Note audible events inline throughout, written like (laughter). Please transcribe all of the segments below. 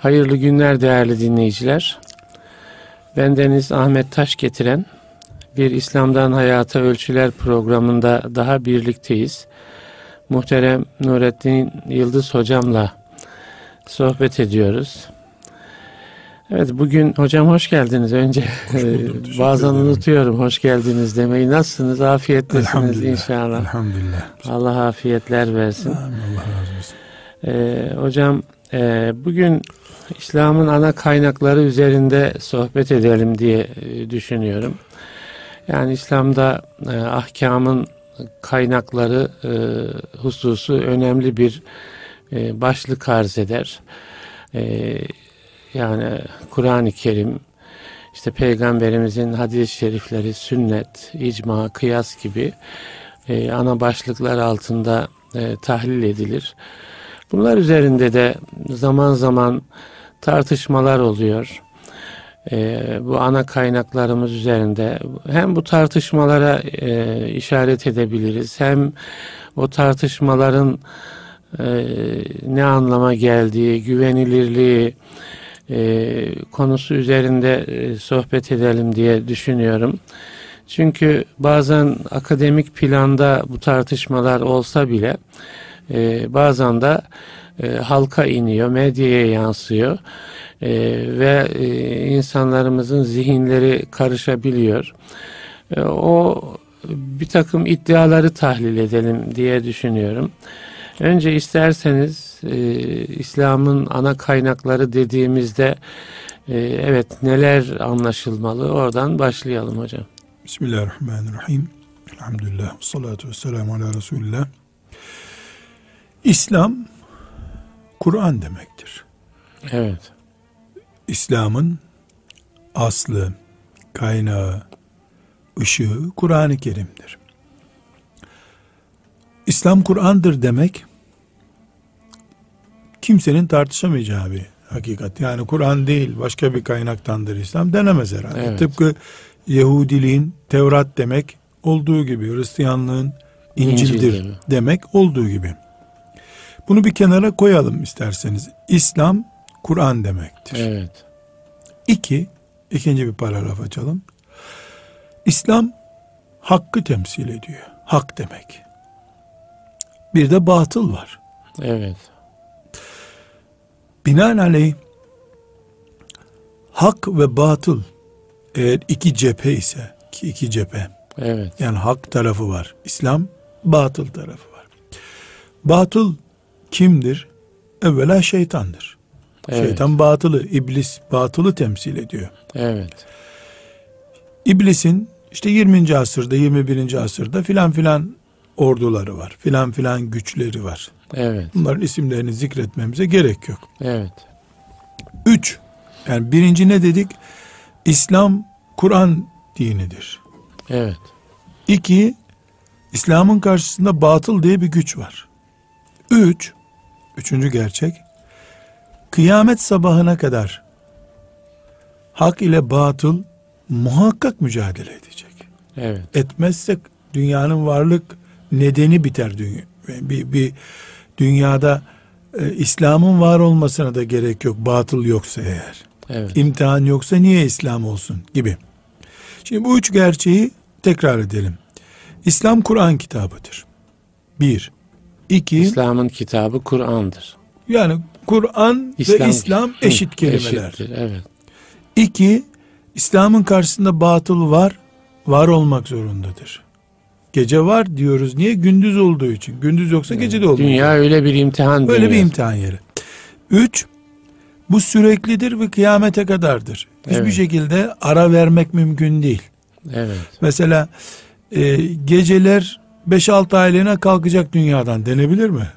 Hayırlı günler değerli dinleyiciler. Ben Deniz Ahmet Taş getiren bir İslam'dan Hayata Ölçüler programında daha birlikteyiz. Muhterem Nurettin Yıldız hocamla sohbet ediyoruz. Evet bugün hocam hoş geldiniz. Önce e, bazen unutuyorum hoş geldiniz demeyi. Nasılsınız? Afiyettesiniz inşallah. Elhamdülillah. Allah afiyetler versin. Amin. Allah razı olsun. Ee, hocam e, bugün İslam'ın ana kaynakları üzerinde sohbet edelim diye e, düşünüyorum. Yani İslam'da e, ahkamın kaynakları e, hususu önemli bir e, başlık arz eder. E, yani Kur'an-ı Kerim, işte Peygamberimizin hadis-i şerifleri, sünnet, icma, kıyas gibi e, ana başlıklar altında e, tahlil edilir. Bunlar üzerinde de zaman zaman tartışmalar oluyor. Ee, bu ana kaynaklarımız üzerinde hem bu tartışmalara e, işaret edebiliriz hem o tartışmaların e, ne anlama geldiği, güvenilirliği e, konusu üzerinde e, sohbet edelim diye düşünüyorum. Çünkü bazen akademik planda bu tartışmalar olsa bile e, bazen de e, halka iniyor, medyaya yansıyor e, ve e, insanlarımızın zihinleri karışabiliyor. E, o bir takım iddiaları tahlil edelim diye düşünüyorum. Önce isterseniz e, İslam'ın ana kaynakları dediğimizde e, evet neler anlaşılmalı oradan başlayalım hocam. Bismillahirrahmanirrahim. Elhamdülillah. Salatu vesselamu ala Resulillah. İslam Kur'an demektir. Evet. İslam'ın aslı, kaynağı, ışığı Kur'an-ı Kerim'dir. İslam Kur'an'dır demek kimsenin tartışamayacağı bir hakikat. Yani Kur'an değil başka bir kaynaktandır İslam denemez herhalde. Evet. Tıpkı Yahudiliğin Tevrat demek olduğu gibi Hristiyanlığın İncil'dir İncil demek olduğu gibi. Bunu bir kenara koyalım isterseniz. İslam Kur'an demektir. Evet. İki, ikinci bir paragraf açalım. İslam hakkı temsil ediyor. Hak demek. Bir de batıl var. Evet. Binaenaleyh hak ve batıl eğer iki cephe ise ki iki cephe Evet. yani hak tarafı var. İslam batıl tarafı var. Batıl kimdir? Evvela şeytandır. Evet. Şeytan batılı, iblis batılı temsil ediyor. Evet. İblisin işte 20. asırda, 21. asırda filan filan orduları var. Filan filan güçleri var. Evet. Bunların isimlerini zikretmemize gerek yok. Evet. Üç, yani birinci ne dedik? İslam Kur'an dinidir. Evet. İki, İslam'ın karşısında batıl diye bir güç var. Üç, üçüncü gerçek, kıyamet sabahına kadar hak ile batıl muhakkak mücadele edecek. Evet. Etmezsek dünyanın varlık nedeni biter dünya. Bir, bir dünyada e, İslam'ın var olmasına da gerek yok. Batıl yoksa eğer. Evet. İmtihan yoksa niye İslam olsun gibi. Şimdi bu üç gerçeği tekrar edelim. İslam Kur'an kitabıdır. Bir. İki. İslam'ın kitabı Kur'an'dır. Yani Kur'an ve İslam eşit kelimeler. eşittir, Evet. İki. İslam'ın karşısında batıl var. Var olmak zorundadır. Gece var diyoruz. Niye? Gündüz olduğu için. Gündüz yoksa gece de olmaz. Dünya öyle bir imtihan Böyle bir imtihan yeri. Üç, bu süreklidir ve kıyamete kadardır. Hiçbir Evet. şekilde ara vermek mümkün değil. Evet. Mesela e, geceler 5-6 aylığına kalkacak dünyadan denebilir mi?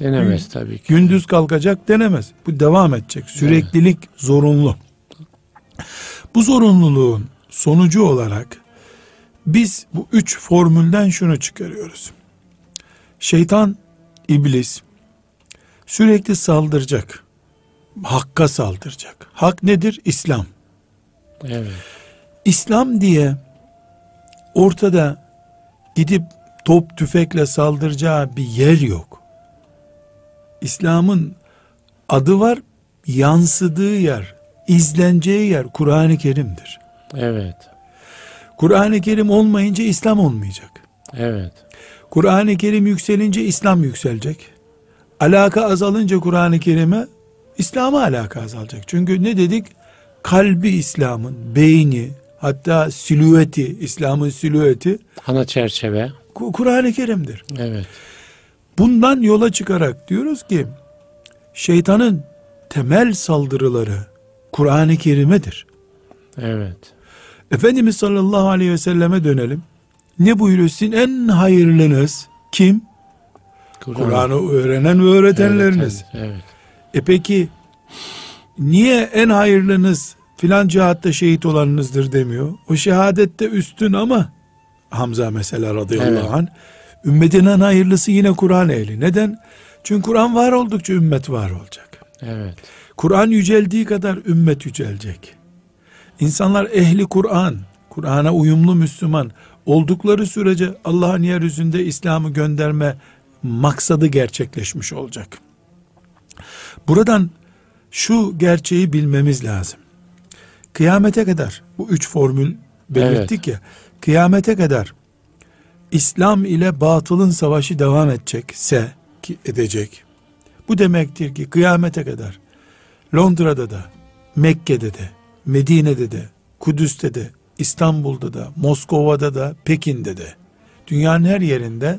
Denemez tabii ki. Gündüz kalkacak denemez. Bu devam edecek. Süreklilik zorunlu. Bu zorunluluğun sonucu olarak biz bu üç formülden şunu çıkarıyoruz. Şeytan, iblis sürekli saldıracak. Hakka saldıracak. Hak nedir? İslam. Evet. İslam diye ortada gidip top tüfekle saldıracağı bir yer yok. İslam'ın adı var, yansıdığı yer, izleneceği yer Kur'an-ı Kerim'dir. Evet. Kur'an-ı Kerim olmayınca İslam olmayacak. Evet. Kur'an-ı Kerim yükselince İslam yükselecek. Alaka azalınca Kur'an-ı Kerim'e İslam'a alaka azalacak. Çünkü ne dedik? Kalbi İslam'ın, beyni, hatta silüeti, İslam'ın silüeti Ana çerçeve. Kur'an-ı Kerim'dir. Evet. Bundan yola çıkarak diyoruz ki şeytanın temel saldırıları Kur'an-ı Kerim'edir. Evet. Efendimiz sallallahu aleyhi ve selleme dönelim. Ne buyuruyor sizin en hayırlınız kim? Kur'an'ı öğrenen ve öğretenleriniz. Evet, evet. E peki niye en hayırlınız filan cihatta şehit olanınızdır demiyor. O şehadette üstün ama Hamza mesela radıyallahu Evet. anh ümmetin en hayırlısı yine Kur'an ehli. Neden? Çünkü Kur'an var oldukça ümmet var olacak. Evet. Kur'an yüceldiği kadar ümmet yücelecek. İnsanlar ehli Kur'an, Kur'an'a uyumlu Müslüman oldukları sürece Allah'ın yeryüzünde İslam'ı gönderme maksadı gerçekleşmiş olacak. Buradan şu gerçeği bilmemiz lazım. Kıyamete kadar bu üç formül belirttik ya. Kıyamete kadar İslam ile batılın savaşı devam edecekse ki edecek. Bu demektir ki kıyamete kadar Londra'da da, Mekke'de de, Medine'de de, Kudüs'te de, İstanbul'da da, Moskova'da da, Pekin'de de, dünyanın her yerinde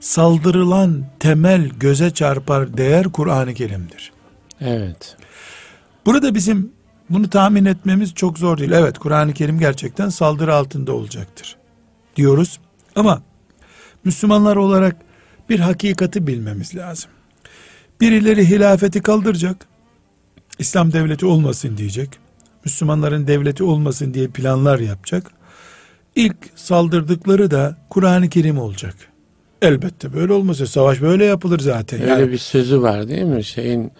saldırılan temel göze çarpar değer Kur'an-ı Kerim'dir. Evet. Burada bizim bunu tahmin etmemiz çok zor değil. Evet Kur'an-ı Kerim gerçekten saldırı altında olacaktır diyoruz. Ama Müslümanlar olarak bir hakikati bilmemiz lazım. Birileri hilafeti kaldıracak. İslam devleti olmasın diyecek. Müslümanların devleti olmasın diye planlar yapacak. İlk saldırdıkları da Kur'an-ı Kerim olacak. Elbette böyle olmasa savaş böyle yapılır zaten. Öyle Yani bir sözü var değil mi? Şeyin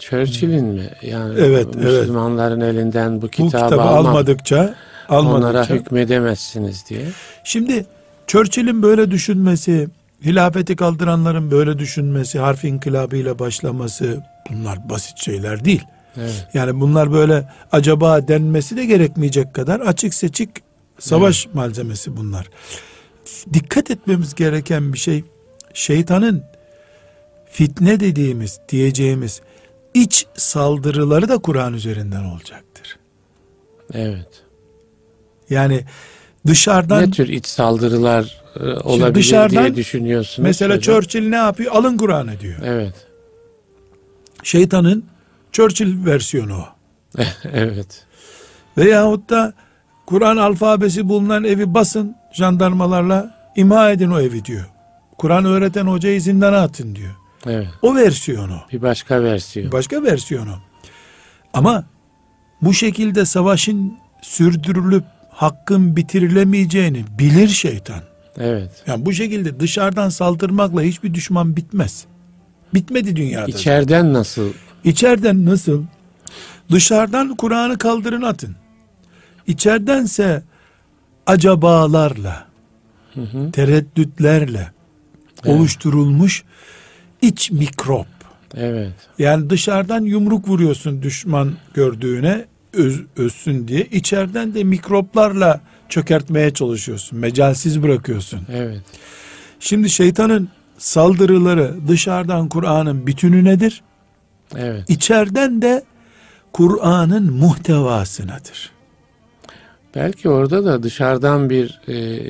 Churchill'in mi? Yani Evet, evet. Müslümanların elinden bu bu kitabı, kitabı alma- almadıkça onlara almadıkça hükmedemezsiniz diye. Şimdi Churchill'in böyle düşünmesi, hilafeti kaldıranların böyle düşünmesi, harf inkılabıyla başlaması bunlar basit şeyler değil. Evet. Yani bunlar böyle acaba denmesi de gerekmeyecek kadar açık seçik savaş malzemesi bunlar. Dikkat etmemiz gereken bir şey şeytanın fitne dediğimiz, diyeceğimiz iç saldırıları da Kur'an üzerinden olacaktır. Evet. Yani dışarıdan ne tür iç saldırılar e, olabilir dışarıdan diye düşünüyorsunuz? Mesela hocam? Churchill ne yapıyor? Alın Kur'an'ı diyor. Evet. Şeytanın Churchill versiyonu o. (laughs) evet. Veyahut da Kur'an alfabesi bulunan evi basın jandarmalarla imha edin o evi diyor. Kur'an öğreten hocayı zindana atın diyor. Evet. O versiyonu. Bir başka versiyon. Başka versiyonu. Ama bu şekilde savaşın sürdürülüp hakkın bitirilemeyeceğini bilir şeytan. evet. Yani bu şekilde dışarıdan saldırmakla hiçbir düşman bitmez. Bitmedi dünyada. İçeriden nasıl? İçeriden nasıl? Dışarıdan Kur'an'ı kaldırın atın. İçeridense acabalarla, Hı hı. tereddütlerle Evet. oluşturulmuş iç mikrop. Evet. Yani dışarıdan yumruk vuruyorsun düşman gördüğüne öz, özsün diye. İçeriden de mikroplarla çökertmeye çalışıyorsun. Mecalsiz bırakıyorsun. Evet. Şimdi şeytanın saldırıları dışarıdan Kur'an'ın bütününedir. Evet. İçeriden de Kur'an'ın muhtevasınadır. Belki orada da dışarıdan bir e,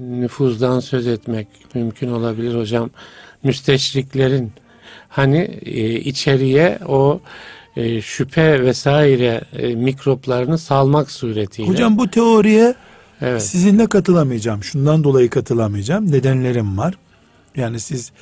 nüfuzdan söz etmek mümkün olabilir hocam. Müsteşriklerin hani e, içeriye o e, şüphe vesaire e, mikroplarını salmak suretiyle. Hocam bu teoriye evet. sizinle katılamayacağım. Şundan dolayı katılamayacağım. Nedenlerim var. Yani siz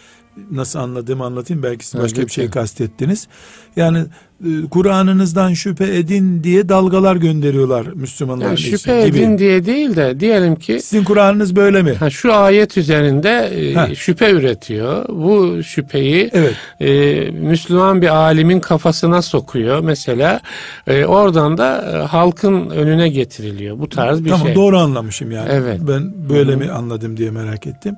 nasıl anladığımı anlatayım. Belki siz başka bir şey kastettiniz. Yani e, Kur'an'ınızdan şüphe edin diye dalgalar gönderiyorlar Müslümanlar Yani için şüphe gibi. edin diye değil de diyelim ki Sizin Kur'an'ınız böyle mi? ha, şu ayet üzerinde e, Ha. şüphe üretiyor. Bu şüpheyi Evet. e, Müslüman bir alimin kafasına sokuyor mesela. E, oradan da e, halkın önüne getiriliyor. Bu tarz bir tamam şey. doğru anlamışım yani. Evet. Ben böyle Hı hı. mi anladım diye merak ettim.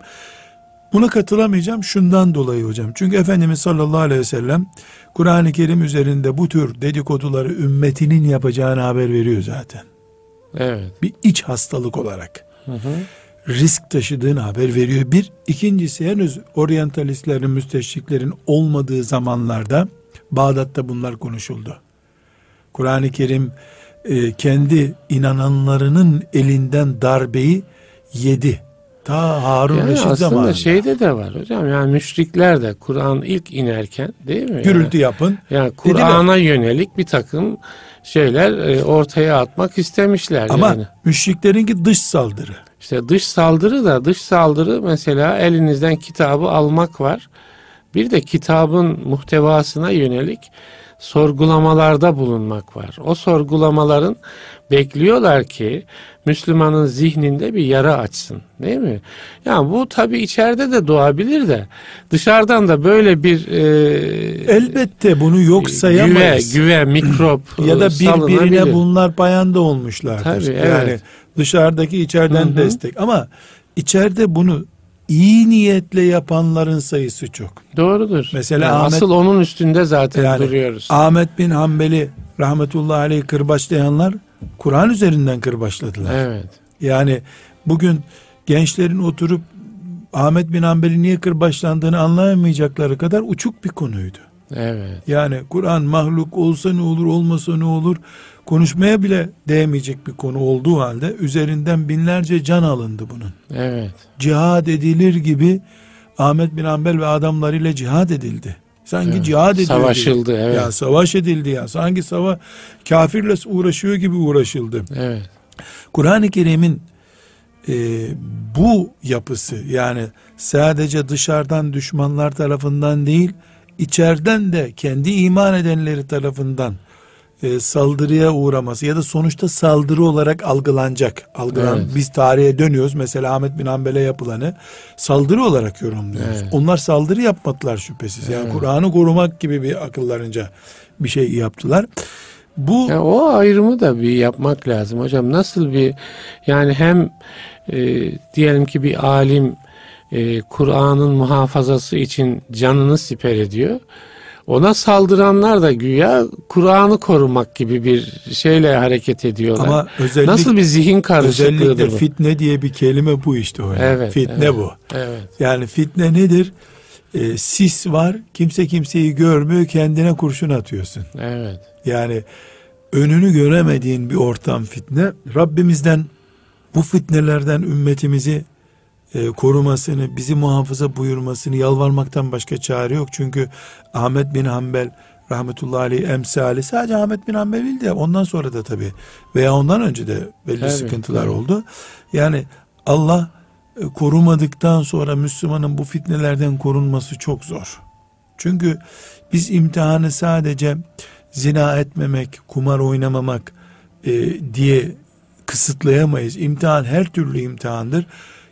Buna katılamayacağım şundan dolayı hocam. Çünkü Efendimiz sallallahu aleyhi ve sellem Kur'an-ı Kerim üzerinde bu tür dedikoduları ümmetinin yapacağını haber veriyor zaten. Evet. Bir iç hastalık olarak. Hı hı. Risk taşıdığını haber veriyor. Bir. ikincisi henüz oryantalistlerin, müsteşriklerin olmadığı zamanlarda Bağdat'ta bunlar konuşuldu. Kur'an-ı Kerim e, kendi inananlarının elinden darbeyi yedi. Ta Harun Yani Reşit aslında zamanında. şeyde de var hocam yani müşrikler de Kur'an ilk inerken değil mi? Gürültü yapın. Yani, yani Kur'an'a yönelik bir takım şeyler e, ortaya atmak istemişler Ama yani. müşriklerinki dış saldırı. İşte dış saldırı da dış saldırı mesela elinizden kitabı almak var. Bir de kitabın muhtevasına yönelik sorgulamalarda bulunmak var. O sorgulamaların bekliyorlar ki Müslümanın zihninde bir yara açsın. Değil mi? Yani bu tabi içeride de doğabilir de dışarıdan da böyle bir e, Elbette bunu yok sayamayız. güve, güve mikrop (clears throat) ya da birbirine bunlar payanda olmuşlardır. Tabii, Yani evet. dışarıdaki içeriden Hı hı. destek ama içeride bunu iyi niyetle yapanların sayısı çok. Doğrudur. Mesela Yani Ahmet- asıl onun üstünde zaten Yani duruyoruz. Ahmet bin Hanbel'i rahmetullahi aleyh kırbaçlayanlar Kur'an üzerinden kırbaçladılar. Evet. Yani bugün gençlerin oturup Ahmet bin Hanbel'i niye kırbaçlandığını anlayamayacakları kadar uçuk bir konuydu. Evet. Yani Kur'an mahluk olsa ne olur olmasa ne olur konuşmaya bile değmeyecek bir konu olduğu halde üzerinden binlerce can alındı bunun. Evet. Cihad edilir gibi Ahmet bin Hanbel ve adamlarıyla cihad edildi. Sanki Evet. cihad edildi. Savaşıldı, evet. Ya savaş edildi ya. Sanki sava kafirle uğraşıyor gibi uğraşıldı. Evet. Kur'an-ı Kerim'in e, bu yapısı yani sadece dışarıdan düşmanlar tarafından değil içeriden de kendi iman edenleri tarafından e, saldırıya uğraması ya da sonuçta saldırı olarak algılanacak. Algılan Evet. biz tarihe dönüyoruz. Mesela Ahmet bin Hanbel'e yapılanı saldırı olarak yorumluyoruz. Evet. Onlar saldırı yapmadılar şüphesiz. Yani Evet. Kur'an'ı korumak gibi bir akıllarınca bir şey yaptılar. Bu Ya o ayrımı da bir yapmak lazım hocam. Nasıl bir yani hem e, diyelim ki bir alim e, Kur'an'ın muhafazası için canını siper ediyor. Ona saldıranlar da güya Kur'an'ı korumak gibi bir şeyle hareket ediyorlar. ama özellikle Nasıl bir zihin Özellikle karışıklığıdır bu? fitne diye bir kelime bu işte hocam. Evet, fitne evet. bu. Evet. Yani fitne nedir? Ee, sis var, kimse kimseyi görmüyor, kendine kurşun atıyorsun. Evet. Yani önünü göremediğin bir ortam fitne. Rabbimizden bu fitnelerden ümmetimizi e, korumasını, bizi muhafaza buyurmasını yalvarmaktan başka çare yok. Çünkü Ahmet bin Hanbel rahmetullahi aleyh emsali sadece Ahmet bin Hanbel değil de ondan sonra da tabii veya ondan önce de belli Tabii, sıkıntılar tabii. oldu. Yani Allah e, korumadıktan sonra Müslümanın bu fitnelerden korunması çok zor. Çünkü biz imtihanı sadece zina etmemek, kumar oynamamak e, diye kısıtlayamayız. İmtihan her türlü imtihandır.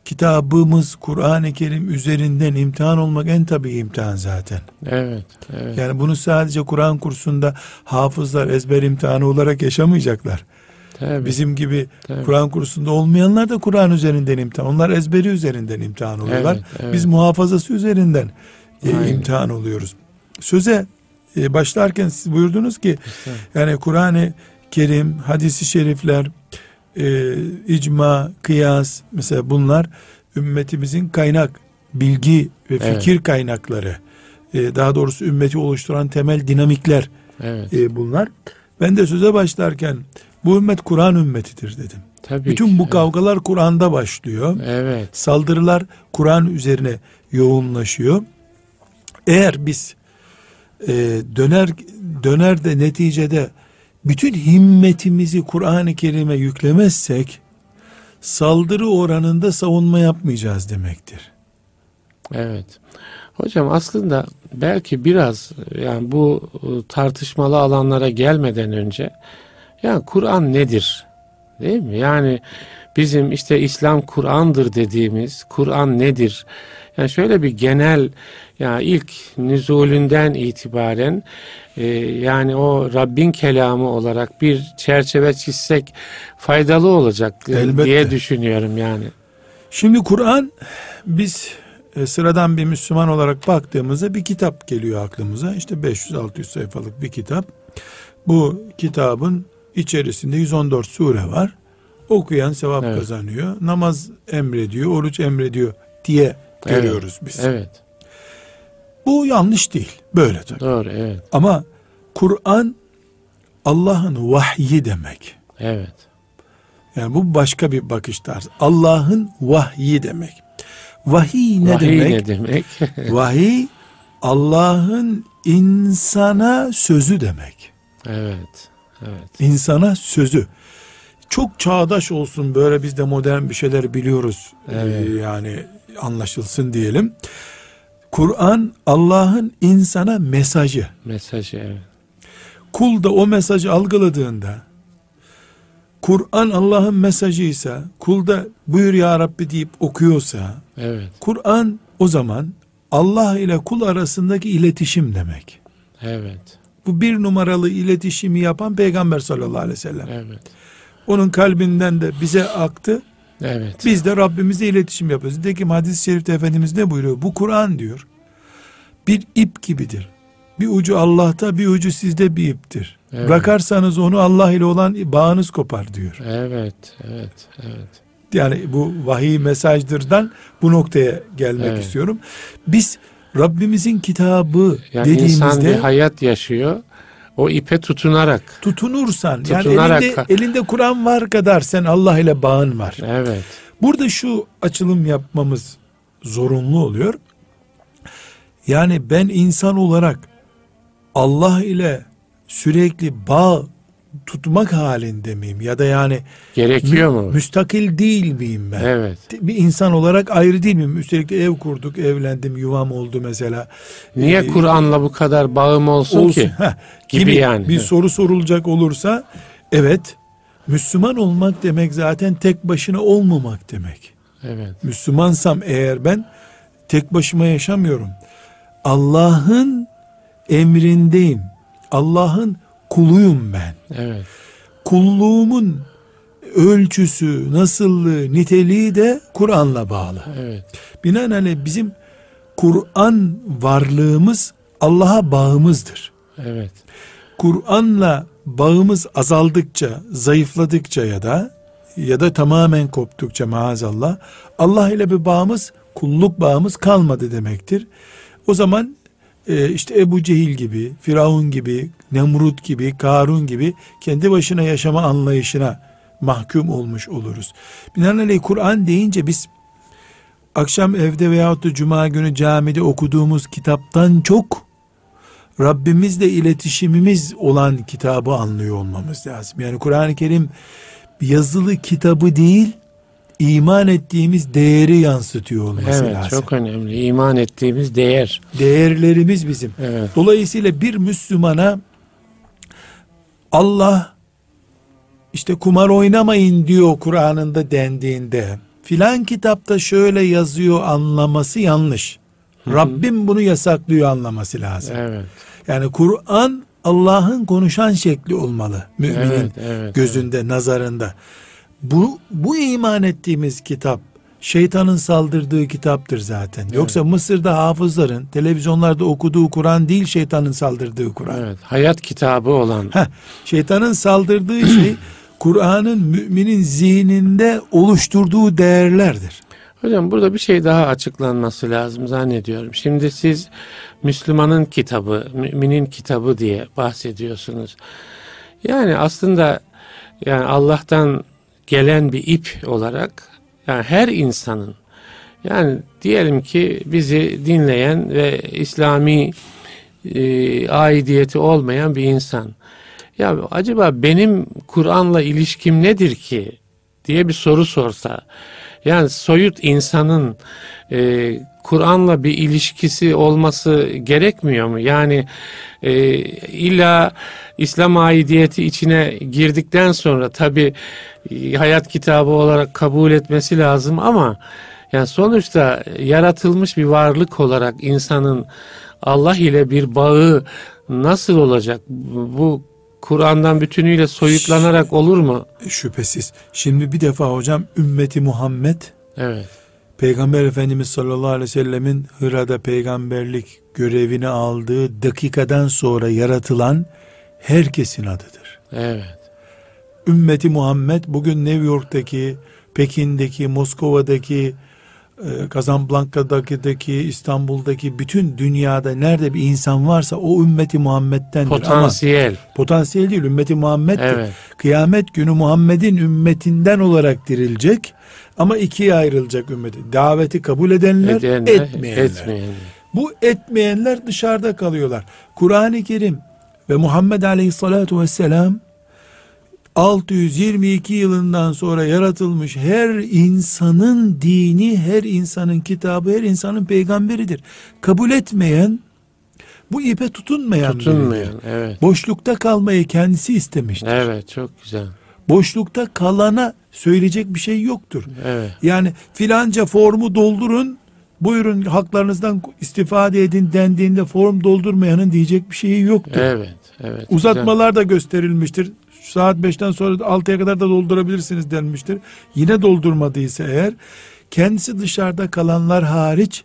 Kitabımız Kur'an-ı Kerim üzerinden imtihan olmak en tabii imtihan zaten. Evet. Evet. Yani bunu sadece Kur'an kursunda hafızlar ezber imtihanı olarak yaşamayacaklar. Tabii. Bizim gibi. Kur'an kursunda olmayanlar da Kur'an üzerinden imtihan. Onlar ezberi üzerinden imtihan oluyorlar. Evet, evet. Biz muhafazası üzerinden e, imtihan oluyoruz. Söze e, başlarken siz buyurdunuz ki yani Kur'an-ı Kerim, hadisi şerifler, e, icma, kıyas mesela bunlar ümmetimizin kaynak, bilgi ve Evet. fikir kaynakları. E, daha doğrusu ümmeti oluşturan temel dinamikler Evet. e, bunlar. Ben de söze başlarken bu ümmet Kur'an ümmetidir dedim. Tabii Bütün ki. bu kavgalar Kur'an'da başlıyor. Evet. Saldırılar Kur'an üzerine yoğunlaşıyor. Eğer biz e, döner döner de neticede bütün himmetimizi Kur'an-ı Kerim'e yüklemezsek saldırı oranında savunma yapmayacağız demektir. Evet. Hocam aslında belki biraz yani bu e, tartışmalı alanlara gelmeden önce yani Kur'an nedir? Değil mi? Yani bizim işte İslam Kur'an'dır dediğimiz Kur'an nedir? Yani şöyle bir genel yani ilk nüzulünden itibaren e, yani o Rabbin kelamı olarak bir çerçeve çizsek faydalı olacak Elbette. diye düşünüyorum yani. Şimdi Kur'an biz e, sıradan bir Müslüman olarak baktığımızda bir kitap geliyor aklımıza. İşte 500-600 sayfalık bir kitap. Bu kitabın içerisinde 114 sure var. Okuyan sevap Evet. kazanıyor. Namaz emrediyor, oruç emrediyor diye görüyoruz biz. Evet. Bu yanlış değil. Böyle tabii. Doğru. Evet. Ama Kur'an Allah'ın vahyi demek. Evet. Yani bu başka bir bakış tarzı. Allah'ın vahyi demek. Vahiy ne Vahiy demek? ne demek? (laughs) Vahiy Allah'ın insana sözü demek. evet. Evet. İnsana sözü. Çok çağdaş olsun böyle biz de modern bir şeyler biliyoruz. Evet. Ee, yani anlaşılsın diyelim. Kur'an Allah'ın insana mesajı. Mesajı evet. Kul da o mesajı algıladığında Kur'an Allah'ın mesajıysa kul da buyur ya Rabbi deyip okuyorsa Evet. Kur'an o zaman Allah ile kul arasındaki iletişim demek. Evet. Bu bir numaralı iletişimi yapan Peygamber sallallahu aleyhi ve sellem. Evet. Onun kalbinden de bize aktı. Evet. Biz de Rabbimizle iletişim yapıyoruz. Nitekim hadis-i şerifte Efendimiz ne buyuruyor? Bu Kur'an diyor. Bir ip gibidir. Bir ucu Allah'ta bir ucu sizde bir iptir. Evet. Bırakarsanız onu Allah ile olan bağınız kopar diyor. Evet. Evet. Evet. Yani bu vahiy mesajlardan bu noktaya gelmek Evet. istiyorum. Biz Rabbimizin kitabı Yani insan bir dediğimizde hayat yaşıyor. O ipe tutunarak. tutunursan Tutunarak- yani elinde, elinde Kur'an var kadar sen Allah ile bağın var. Evet. Burada şu açılım yapmamız zorunlu oluyor. Yani ben insan olarak Allah ile sürekli bağ tutmak halinde miyim? Ya da yani Gerekiyor mü- mu? müstakil değil miyim ben? Evet. Bir insan olarak ayrı değil miyim? Üstelik de ev kurduk, evlendim, yuvam oldu mesela. Niye Ee, Kur'an'la bu kadar bağım olsun, olsun, ki? heh, Gibi gibi yani. Bir soru sorulacak olursa evet Müslüman olmak demek zaten tek başına olmamak demek. Evet. Müslümansam eğer ben tek başıma yaşamıyorum. Allah'ın emrindeyim. Allah'ın kuluyum ben. Evet. Kulluğumun ölçüsü, nasıllığı, niteliği de Kur'an'la bağlı. Evet. Binaenaleyh bizim Kur'an varlığımız Allah'a bağımızdır. Evet. Kur'an'la bağımız azaldıkça, zayıfladıkça ya da ya da tamamen koptukça maazallah Allah ile bir bağımız, kulluk bağımız kalmadı demektir. O zaman e, işte Ebu Cehil gibi, Firavun gibi, Nemrut gibi, Karun gibi kendi başına yaşama anlayışına mahkum olmuş oluruz. Binaenaleyh Kur'an deyince biz akşam evde veyahut da cuma günü camide okuduğumuz kitaptan çok Rabbimizle iletişimimiz olan kitabı anlıyor olmamız lazım. Yani Kur'an-ı Kerim yazılı kitabı değil, iman ettiğimiz değeri yansıtıyor olması Evet. lazım. Çok önemli. İman ettiğimiz değer. Değerlerimiz bizim. Evet. Dolayısıyla bir Müslümana Allah işte kumar oynamayın diyor Kur'an'ında dendiğinde filan kitapta şöyle yazıyor anlaması yanlış. Rabbim bunu yasaklıyor anlaması lazım. Evet. Yani Kur'an Allah'ın konuşan şekli olmalı müminin Evet. Evet. gözünde, nazarında. Bu bu iman ettiğimiz kitap şeytanın saldırdığı kitaptır zaten. Yoksa Mısır'da hafızların televizyonlarda okuduğu Kur'an değil şeytanın saldırdığı Kur'an. Evet. Hayat kitabı olan. Heh, şeytanın saldırdığı şey (clears throat) Kur'an'ın müminin zihninde oluşturduğu değerlerdir. Hocam burada bir şey daha açıklanması lazım zannediyorum. Şimdi siz Müslümanın kitabı, müminin kitabı diye bahsediyorsunuz. Yani aslında yani Allah'tan gelen bir ip olarak yani her insanın yani diyelim ki bizi dinleyen ve İslami e, aidiyeti olmayan bir insan. Ya acaba benim Kur'an'la ilişkim nedir ki diye bir soru sorsa. Yani soyut insanın e, Kur'an'la bir ilişkisi olması gerekmiyor mu? Yani e, illa İslam aidiyeti içine girdikten sonra tabi hayat kitabı olarak kabul etmesi lazım ama yani sonuçta yaratılmış bir varlık olarak insanın Allah ile bir bağı nasıl olacak? Bu Kur'an'dan bütünüyle soyutlanarak olur mu? Şüphesiz. Şimdi bir defa hocam ümmeti Muhammed Evet. Peygamber Efendimiz sallallahu aleyhi ve sellemin Hıra'da peygamberlik görevini aldığı dakikadan sonra yaratılan herkesin adıdır. Evet. Ümmeti Muhammed bugün New York'taki, Pekin'deki, Moskova'daki, Casablanca'daki, İstanbul'daki bütün dünyada nerede bir insan varsa o ümmeti Muhammed'dendir. Potansiyel. Ama potansiyel değil ümmeti Muhammed'dir. Evet. Kıyamet günü Muhammed'in ümmetinden olarak dirilecek ama ikiye ayrılacak ümmeti. Daveti kabul edenler, Edenler, etmeyenler. etmeyenler. Bu etmeyenler dışarıda kalıyorlar. Kur'an-ı Kerim ve Muhammed Aleyhisselatü Vesselam 622 yılından sonra yaratılmış her insanın dini, her insanın kitabı, her insanın peygamberidir. Kabul etmeyen, bu ipe tutunmayan biridir. Tutunmayan. Evet. Boşlukta kalmayı kendisi istemiştir. Evet çok güzel. Boşlukta kalana söyleyecek bir şey yoktur. Evet. Yani filanca formu doldurun, buyurun haklarınızdan istifade edin dendiğinde form doldurmayanın diyecek bir şeyi yoktur. Evet. Evet. Uzatmalar da gösterilmiştir. Saat 5'ten sonra 6'ya kadar da doldurabilirsiniz denmiştir. Yine doldurmadıysa eğer kendisi dışarıda kalanlar hariç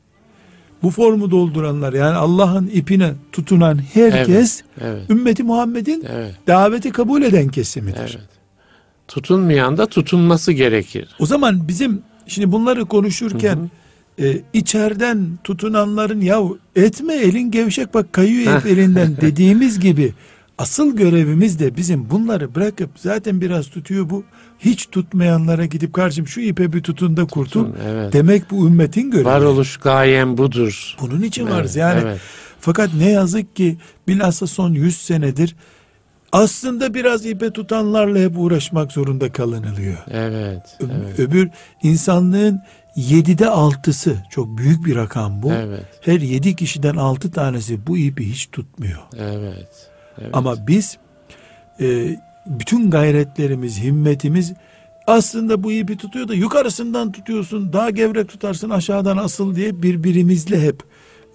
bu formu dolduranlar yani Allah'ın ipine tutunan herkes Güzel. Evet. ümmeti Muhammed'in Evet. daveti kabul eden kesimidir. Evet. Tutunmayan da tutunması gerekir. O zaman bizim şimdi bunları konuşurken e, içeriden tutunanların ya etme elin gevşek bak kayıyor elinden (laughs) dediğimiz gibi asıl görevimiz de bizim bunları bırakıp zaten biraz tutuyor bu hiç tutmayanlara gidip karşım şu ipe bir tutun da kurtul Tutun, evet. demek bu ümmetin görevi. Varoluş gayem budur. Bunun için Evet, varız yani. evet. Fakat ne yazık ki bilhassa son 100 senedir aslında biraz ipe tutanlarla hep uğraşmak zorunda kalınılıyor. Evet. Ö- Evet. Öbür insanlığın yedide altısı çok büyük bir rakam bu. Evet. Her yedi kişiden altı tanesi bu ipi hiç tutmuyor. Evet. Evet. Ama biz e, bütün gayretlerimiz, himmetimiz aslında bu ipi tutuyor da yukarısından tutuyorsun, daha gevrek tutarsın aşağıdan asıl diye birbirimizle hep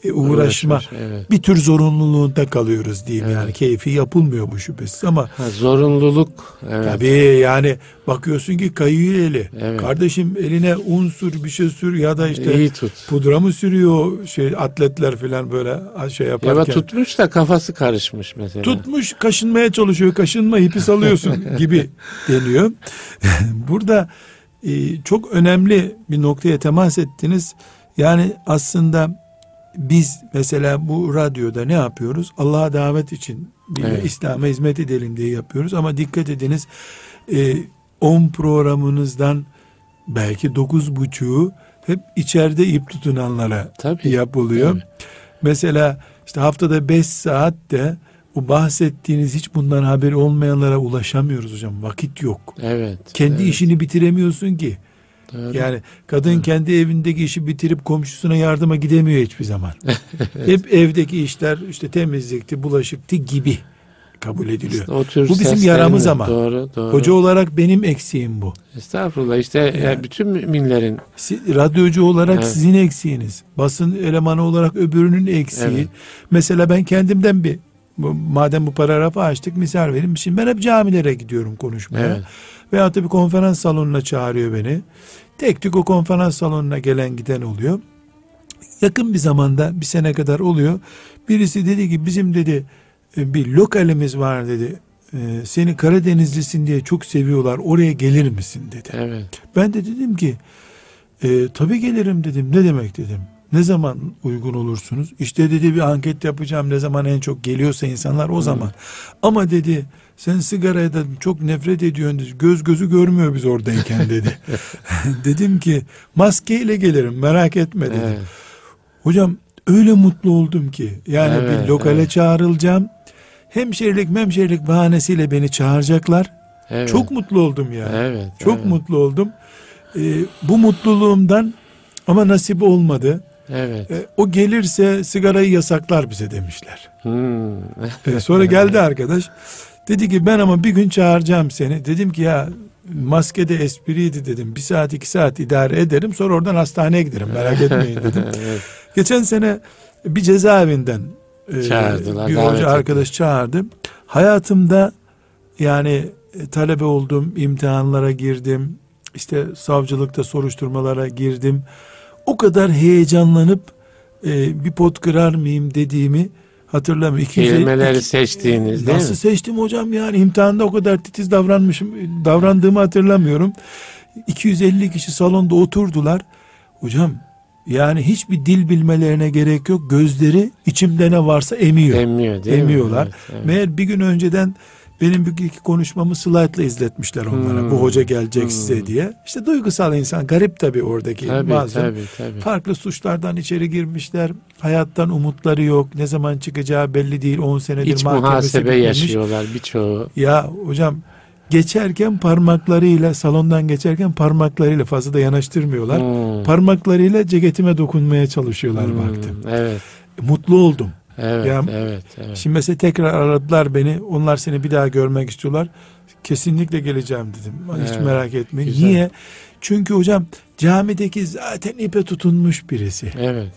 e, uğraşma. Uğraşmış, evet. Bir tür zorunluluğunda kalıyoruz diyeyim Evet. yani keyfi yapılmıyor bu şüphesiz ama Ha, zorunluluk. Evet. Tabii yani bakıyorsun ki kayıyor eli. Evet. Kardeşim eline un sür bir şey sür ya da işte İyi tut. pudra mı sürüyor şey atletler falan böyle şey Ya yaparken. da tutmuş da kafası karışmış mesela. Tutmuş kaşınmaya çalışıyor kaşınma ipi salıyorsun (laughs) gibi deniyor. (laughs) Burada e, çok önemli bir noktaya temas ettiniz. Yani aslında biz mesela bu radyoda ne yapıyoruz? Allah'a davet için Evet. İslam'a hizmet edelim diye yapıyoruz ama dikkat ediniz e, 10 programınızdan belki dokuz buçuğu hep içeride ip tutunanlara Tabii. yapılıyor. Tabii. Mesela işte haftada 5 saatte bu bahsettiğiniz hiç bundan haberi olmayanlara ulaşamıyoruz hocam. Vakit yok. Evet. Kendi evet. işini bitiremiyorsun ki. Doğru. Yani kadın kendi evindeki işi bitirip komşusuna yardıma gidemiyor hiçbir zaman. (laughs) Hep evdeki işler işte temizlikti, bulaşıktı gibi kabul ediliyor. İşte Bu bizim yaramız ama. Doğru, doğru. Hoca olarak benim eksiğim bu. Estağfurullah işte yani bütün müminlerin Si- Radyocu olarak Evet. sizin eksiğiniz. Basın elemanı olarak öbürünün eksiği. Evet. Mesela ben kendimden bir bu- madem bu paragrafı açtık misal vereyim. Şimdi ben hep camilere gidiyorum konuşmaya. Evet. Veyahut da bir konferans salonuna çağırıyor beni. Tek tük o konferans salonuna gelen giden oluyor. Yakın bir zamanda bir sene kadar oluyor. Birisi dedi ki bizim dedi e, bir lokalimiz var dedi. E, Seni Karadenizlisin diye çok seviyorlar. Oraya gelir misin dedi. evet. Ben de dedim ki e, tabii gelirim dedim. Ne demek dedim. Ne zaman uygun olursunuz? İşte dedi bir anket yapacağım. Ne zaman en çok geliyorsa insanlar o zaman. Ama dedi sen sigaraya da çok nefret ediyorsun. dedi. Göz gözü görmüyor biz oradayken dedi. (laughs) dedim ki maskeyle gelirim merak etme dedim. Evet. Hocam öyle mutlu oldum ki. Yani Evet, bir lokale evet. çağrılacağım. Hemşerilik memşerilik bahanesiyle beni çağıracaklar. Evet. Çok mutlu oldum ya. Evet. Çok evet. mutlu oldum. Ee, bu mutluluğumdan ama nasip olmadı. Evet. Ee, o gelirse sigarayı yasaklar bize demişler. Hmm. Ee, sonra (laughs) geldi arkadaş. Dedi ki ben ama bir gün çağıracağım seni. Dedim ki ya maskede espriydi dedim. Bir saat iki saat idare ederim. Sonra oradan hastaneye giderim merak etmeyin dedim. (laughs) evet. Geçen sene bir cezaevinden e, Çağırdılar, bir hoca arkadaş çağırdı. Hayatımda yani e, talebe oldum, imtihanlara girdim. işte savcılıkta soruşturmalara girdim. o kadar heyecanlanıp e, bir pot kırar mıyım dediğimi hatırlamıyorum. Kelimeleri seçtiğiniz değil nasıl mi? seçtim hocam yani imtihanda o kadar titiz davranmışım davrandığımı hatırlamıyorum. 250 kişi salonda oturdular. Hocam yani hiçbir dil bilmelerine gerek yok. Gözleri içimde ne varsa emiyor. Emiyor değil Emiyorlar. mi? Evet, evet. Meğer bir gün önceden benim bir iki konuşmamı slaytla izletmişler onlara. Hmm. Bu hoca gelecek Hmm. size diye. İşte duygusal insan. Garip tabii oradaki Tabii, mazlum. tabii, tabii. Farklı suçlardan içeri girmişler. Hayattan umutları yok. Ne zaman çıkacağı belli değil. 10 senedir İç muhasebe yaşıyorlar birçoğu. Ya hocam geçerken parmaklarıyla salondan geçerken parmaklarıyla fazla da yanaştırmıyorlar. Hmm. Parmaklarıyla ceketime dokunmaya çalışıyorlar Hmm, baktım. Evet. Mutlu oldum. Evet, Ya- evet, evet. Şimdi mesela tekrar aradılar beni. Onlar seni bir daha görmek istiyorlar. Kesinlikle geleceğim dedim. Hiç Evet, merak etmeyin. güzel. Niye? Çünkü hocam camideki zaten ipe tutunmuş birisi. Evet.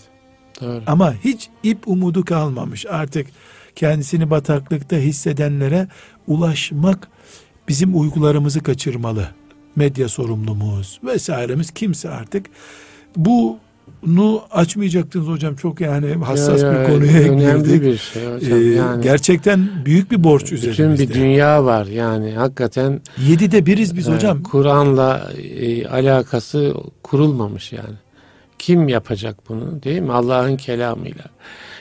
Doğru. Ama hiç ip umudu kalmamış. Artık kendisini bataklıkta hissedenlere ulaşmak bizim uykularımızı kaçırmalı. Medya sorumluluğumuz vesairemiz kimse artık bunu açmayacaktınız hocam çok yani hassas Ya, ya, bir konuya önemli girdik. bir şey hocam. Ee, yani gerçekten büyük bir borç bütün üzerimizde. bir dünya var yani hakikaten Yedide biriz biz e, hocam. Kur'an'la e, alakası kurulmamış yani. Kim yapacak bunu değil mi? Allah'ın kelamıyla.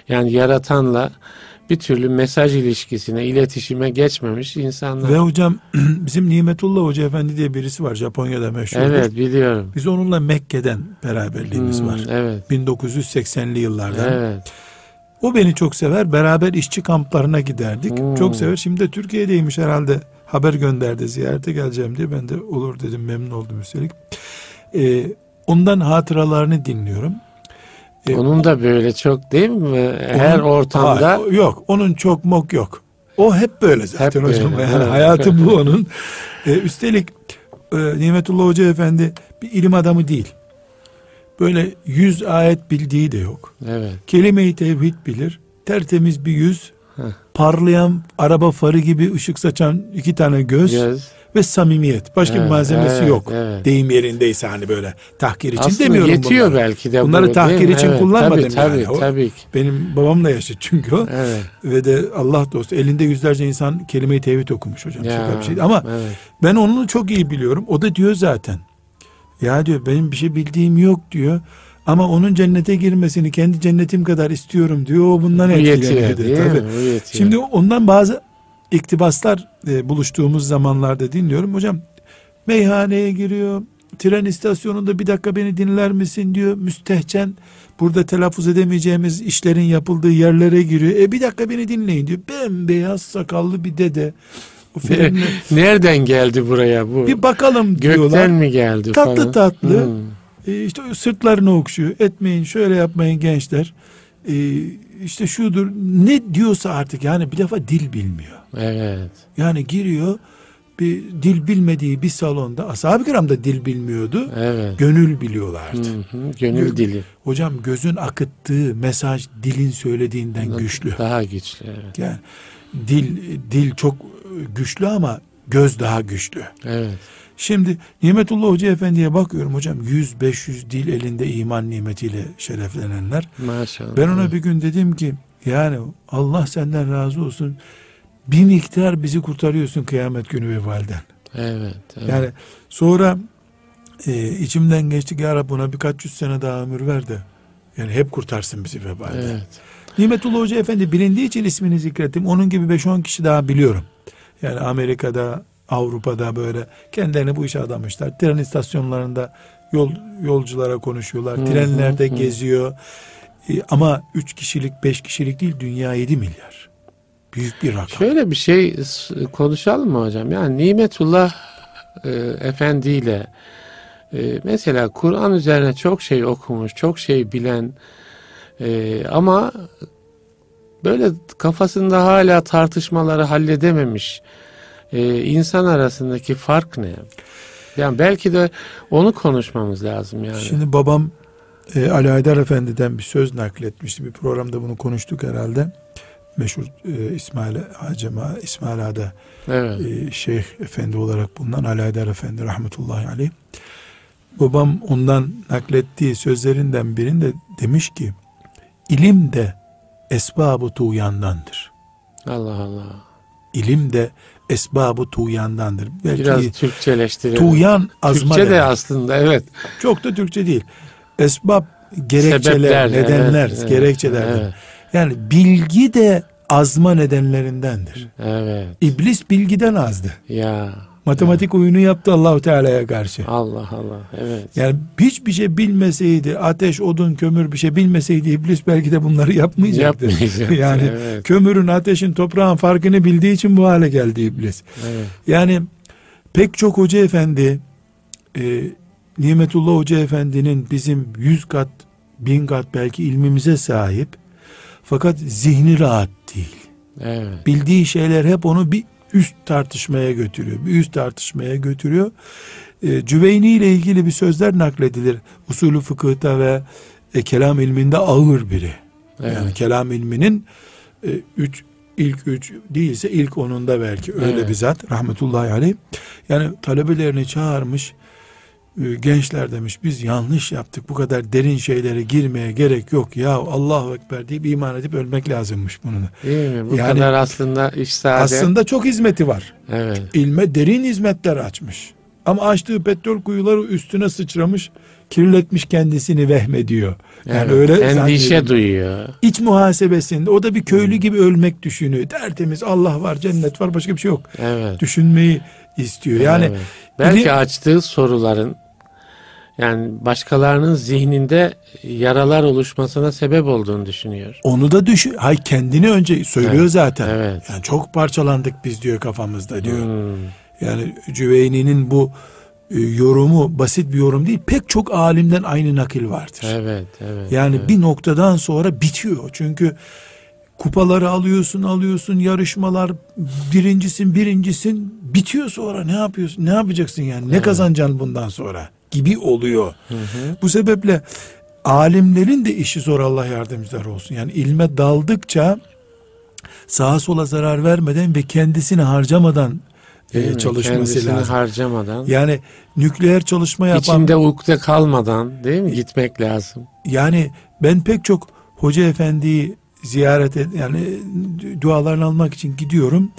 Yani yaratanla bir türlü mesaj ilişkisine, iletişime geçmemiş insanlar. Ve hocam (clears throat) bizim Nimetullah Hoca Efendi diye birisi var Japonya'da meşhur. evet biliyorum. Biz onunla Mekke'den beraberliğimiz Hmm, var. Evet. 1980'li yıllardan. Evet. O beni çok sever. Beraber işçi kamplarına giderdik. Hmm. Çok sever. Şimdi de Türkiye'deymiş herhalde. Haber gönderdi ziyarete geleceğim diye. Ben de olur dedim memnun oldum üstelik. Ee, ondan hatıralarını dinliyorum. Ee, Onun da böyle çok değil mi? Her onun- ortamda Hayır, yok. Onun çok mok yok. O hep böyle zaten Hep hocam. böyle, Yani hayatı bu (laughs) onun. Ee, üstelik e, Nimetullah Hoca Efendi bir ilim adamı değil. Böyle yüz ayet bildiği de yok. evet. Kelime-i tevhid bilir. Tertemiz bir yüz. Heh. Parlayan araba farı gibi ışık saçan iki tane göz, Göz. Ve samimiyet. Başka bir Evet, malzemesi evet, yok. evet. Deyim yerindeyse hani böyle tahkir için Aslında demiyorum yetiyor bunları. belki de Bunları bu, tahkir için kullanmadım tabii, tabii, yani. O- Tabii ki. Benim babamla yaşadı çünkü o. Evet. Ve de Allah dostu elinde yüzlerce insan kelime-i tevhid okumuş hocam. Ya, Şaka bir şey. Ama evet. ben onu çok iyi biliyorum. O da diyor zaten. Ya diyor benim bir şey bildiğim yok diyor. Ama onun cennete girmesini kendi cennetim kadar istiyorum diyor. O bundan Bu etkileniyor. Tabii. mi? Şimdi ondan bazı iktibaslar e, buluştuğumuz zamanlarda dinliyorum. Hocam meyhaneye giriyor. Tren istasyonunda bir dakika beni dinler misin diyor. Müstehcen burada telaffuz edemeyeceğimiz işlerin yapıldığı yerlere giriyor. E bir dakika beni dinleyin diyor. Bembeyaz sakallı bir dede. Filmle (laughs) Nereden geldi buraya bu? bir bakalım Gökten diyorlar. mi geldi Tatlı falan? tatlı. Hmm. E, işte sırtlarını okşuyor. Etmeyin şöyle yapmayın gençler. E, işte şudur ne diyorsa artık yani bir defa dil bilmiyor. Evet. Yani giriyor bir dil bilmediği bir salonda ashab-ı kiram da dil bilmiyordu. Evet. Gönül biliyorlardı. Hı hı. Gönül Gö- dili. Hocam gözün akıttığı mesaj dilin söylediğinden güçlü. Daha güçlü. Evet. Yani dil dil çok güçlü ama göz daha güçlü. Evet. Şimdi Nimetullah Hoca Efendi'ye bakıyorum hocam 100-500 dil elinde iman nimetiyle şereflenenler. Maşallah. Ben ona bir gün dedim ki yani Allah senden razı olsun bir miktar bizi kurtarıyorsun kıyamet günü vebalden. Evet. evet. Yani sonra e, içimden geçti ki ya Rabbi buna birkaç yüz sene daha ömür ver de yani hep kurtarsın bizi vebalden. Evet. Nimetullah Hoca Efendi bilindiği için ismini zikrettim. Onun gibi 5-10 kişi daha biliyorum. Yani Amerika'da, Avrupa'da böyle kendilerini bu işe adamışlar. Tren istasyonlarında yol yolculara konuşuyorlar. Hı hı, Trenlerde hı. geziyor. E, ama 3 kişilik, 5 kişilik değil dünya 7 milyar. Büyük bir rakam. Şöyle bir şey konuşalım mı hocam? Yani Nimetullah e, Efendi ile e, mesela Kur'an üzerine çok şey okumuş, çok şey bilen e, ama böyle kafasında hala tartışmaları halledememiş e, insan arasındaki fark ne? Yani belki de onu konuşmamız lazım yani. Şimdi babam e, Ali Haydar Efendi'den bir söz nakletmişti. Bir programda bunu konuştuk herhalde. Meşhur e, İsmail Acema, İsmail Ağa'da evet. e, Şeyh Efendi olarak bulunan Ali Haydar Efendi rahmetullahi aleyh. babam ondan naklettiği sözlerinden birinde demiş ki ilim de esbabı tuğyandandır. Allah Allah. İlim de esbabı tuğyandandır. Belki Biraz Türkçeleştirelim. tuğyan azma Türkçe de demek. aslında evet. Çok da Türkçe değil. Esbab gerekçeler, Sebepler, nedenler, evet, gerekçelerdir. evet. Yani bilgi de azma nedenlerindendir. Evet. İblis bilgiden azdı. Ya. Matematik oyunu yaptı Allahu Teala'ya karşı. Allah Allah. Evet. Yani hiçbir şey bilmeseydi, ateş, odun, kömür bir şey bilmeseydi iblis belki de bunları yapmayacaktı. Yapmayacaktı, (laughs) yani evet. kömürün, ateşin, toprağın farkını bildiği için bu hale geldi iblis. Evet. Yani pek çok hoca efendi e, Nimetullah Hoca Efendi'nin bizim yüz kat, bin kat belki ilmimize sahip. Fakat zihni rahat değil. Evet. Bildiği şeyler hep onu bir üst tartışmaya götürüyor. Bir üst tartışmaya götürüyor. E, Cüveyni ile ilgili bir sözler nakledilir. Usulü fıkıhta ve e, kelam ilminde ağır biri. Evet. Yani kelam ilminin e, üç, ilk üç değilse ilk onunda belki öyle Evet. bir zat rahmetullahi aleyh. Yani talebelerini çağırmış gençler demiş biz yanlış yaptık bu kadar derin şeylere girmeye gerek yok ya Allahu Ekber deyip iman edip ölmek lazımmış bunun. Değil mi? Bu Yani- kadar aslında iş sade. Aslında çok hizmeti var. Evet. İlme derin hizmetler açmış. Ama açtığı petrol kuyuları üstüne sıçramış, kirletmiş kendisini vehmediyor. Yani evet. öyle Endişe zannediyor. duyuyor. İç muhasebesinde o da bir köylü gibi ölmek düşünüyor. Tertemiz Allah var, cennet var, başka bir şey yok. Evet. Düşünmeyi istiyor. Yani Evet. belki ilim- açtığı soruların yani başkalarının zihninde yaralar oluşmasına sebep olduğunu düşünüyor. onu da düşün. Hay kendini önce söylüyor Evet, zaten. evet. Yani çok parçalandık biz diyor kafamızda diyor. Hmm. Yani Cüveyni'nin bu e, yorumu basit bir yorum değil. Pek çok alimden aynı nakil vardır. Evet, evet. Yani evet. bir noktadan sonra bitiyor. Çünkü kupaları alıyorsun, alıyorsun, yarışmalar birincisin, birincisin bitiyor sonra ne yapıyorsun? Ne yapacaksın yani? Ne kazanacaksın bundan sonra? Gibi oluyor. Bu sebeple alimlerin de işi zor Allah yardımcıları olsun. Yani ilme daldıkça sağa sola zarar vermeden ve kendisini harcamadan e, Değil mi? çalışması Kendisini lazım. harcamadan, Yani nükleer çalışma yapan içinde ukde kalmadan değil mi? Gitmek lazım. Yani ben pek çok hoca efendiyi ziyaret et, yani dualarını almak için gidiyorum.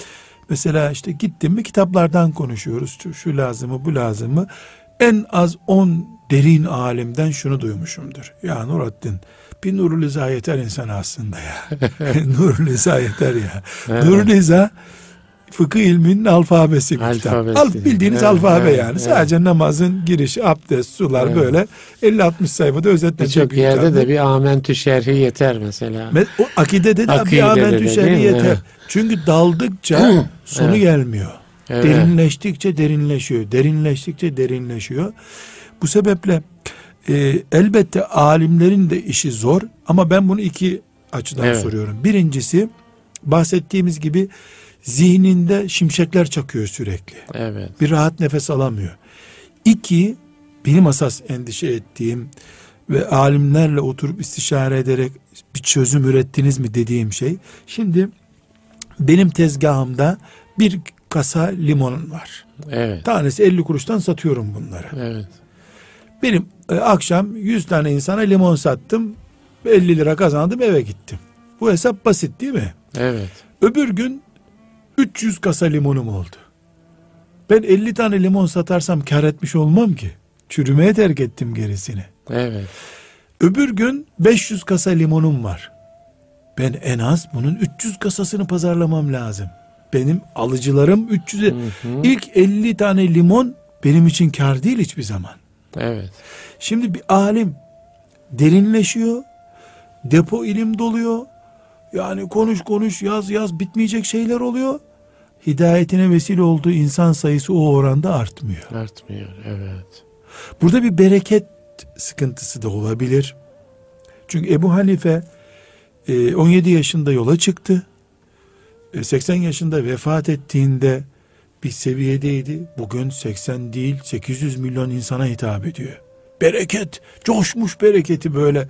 Mesela işte gittim mi kitaplardan konuşuyoruz. Şu, şu lazım mı bu lazım mı? En az 10 derin alimden şunu duymuşumdur. Ya Nurattin bir Nurul İza yeter insan aslında ya. (laughs) Nurul İza yeter ya. Evet. Nurul İza fıkıh ilminin alfabesi bir kitap. Al, bildiğiniz Evet, alfabe evet, yani. evet. Sadece namazın girişi, abdest, sular Evet. böyle 50-60 sayfada özetlenecek Birçok bir yerde kitap. de bir amentü şerhi yeter mesela. O akidede de Akidede bir amentü de, mi? yeter. Evet. Çünkü daldıkça sonu Evet. gelmiyor. Evet. Derinleştikçe derinleşiyor. Derinleştikçe derinleşiyor. Bu sebeple e, elbette alimlerin de işi zor ama ben bunu iki açıdan Evet. soruyorum. Birincisi bahsettiğimiz gibi zihninde şimşekler çakıyor sürekli. Evet. Bir rahat nefes alamıyor. İki, benim asas endişe ettiğim ve alimlerle oturup istişare ederek bir çözüm ürettiniz mi dediğim şey. Şimdi benim tezgahımda bir kasa limon var. Evet. Tanesi 50 kuruştan satıyorum bunları. Evet. Benim e, akşam 100 tane insana limon sattım. 50 lira kazandım eve gittim. Bu hesap basit değil mi? Evet. Öbür gün 300 kasa limonum oldu. Ben 50 tane limon satarsam kar etmiş olmam ki. Çürümeye terk ettim gerisini. Evet. Öbür gün 500 kasa limonum var. Ben en az bunun 300 kasasını pazarlamam lazım. Benim alıcılarım 300'e. İlk 50 tane limon benim için kar değil hiçbir zaman. Evet. Şimdi bir alim derinleşiyor. Depo ilim doluyor. Yani konuş konuş yaz yaz bitmeyecek şeyler oluyor. Hidayetine vesile olduğu insan sayısı o oranda artmıyor. Artmıyor. Evet. Burada bir bereket sıkıntısı da olabilir. Çünkü Ebu Hanife e, 17 yaşında yola çıktı. E, 80 yaşında vefat ettiğinde bir seviyedeydi. Bugün 80 değil 800 milyon insana hitap ediyor. Bereket, coşmuş bereketi böyle.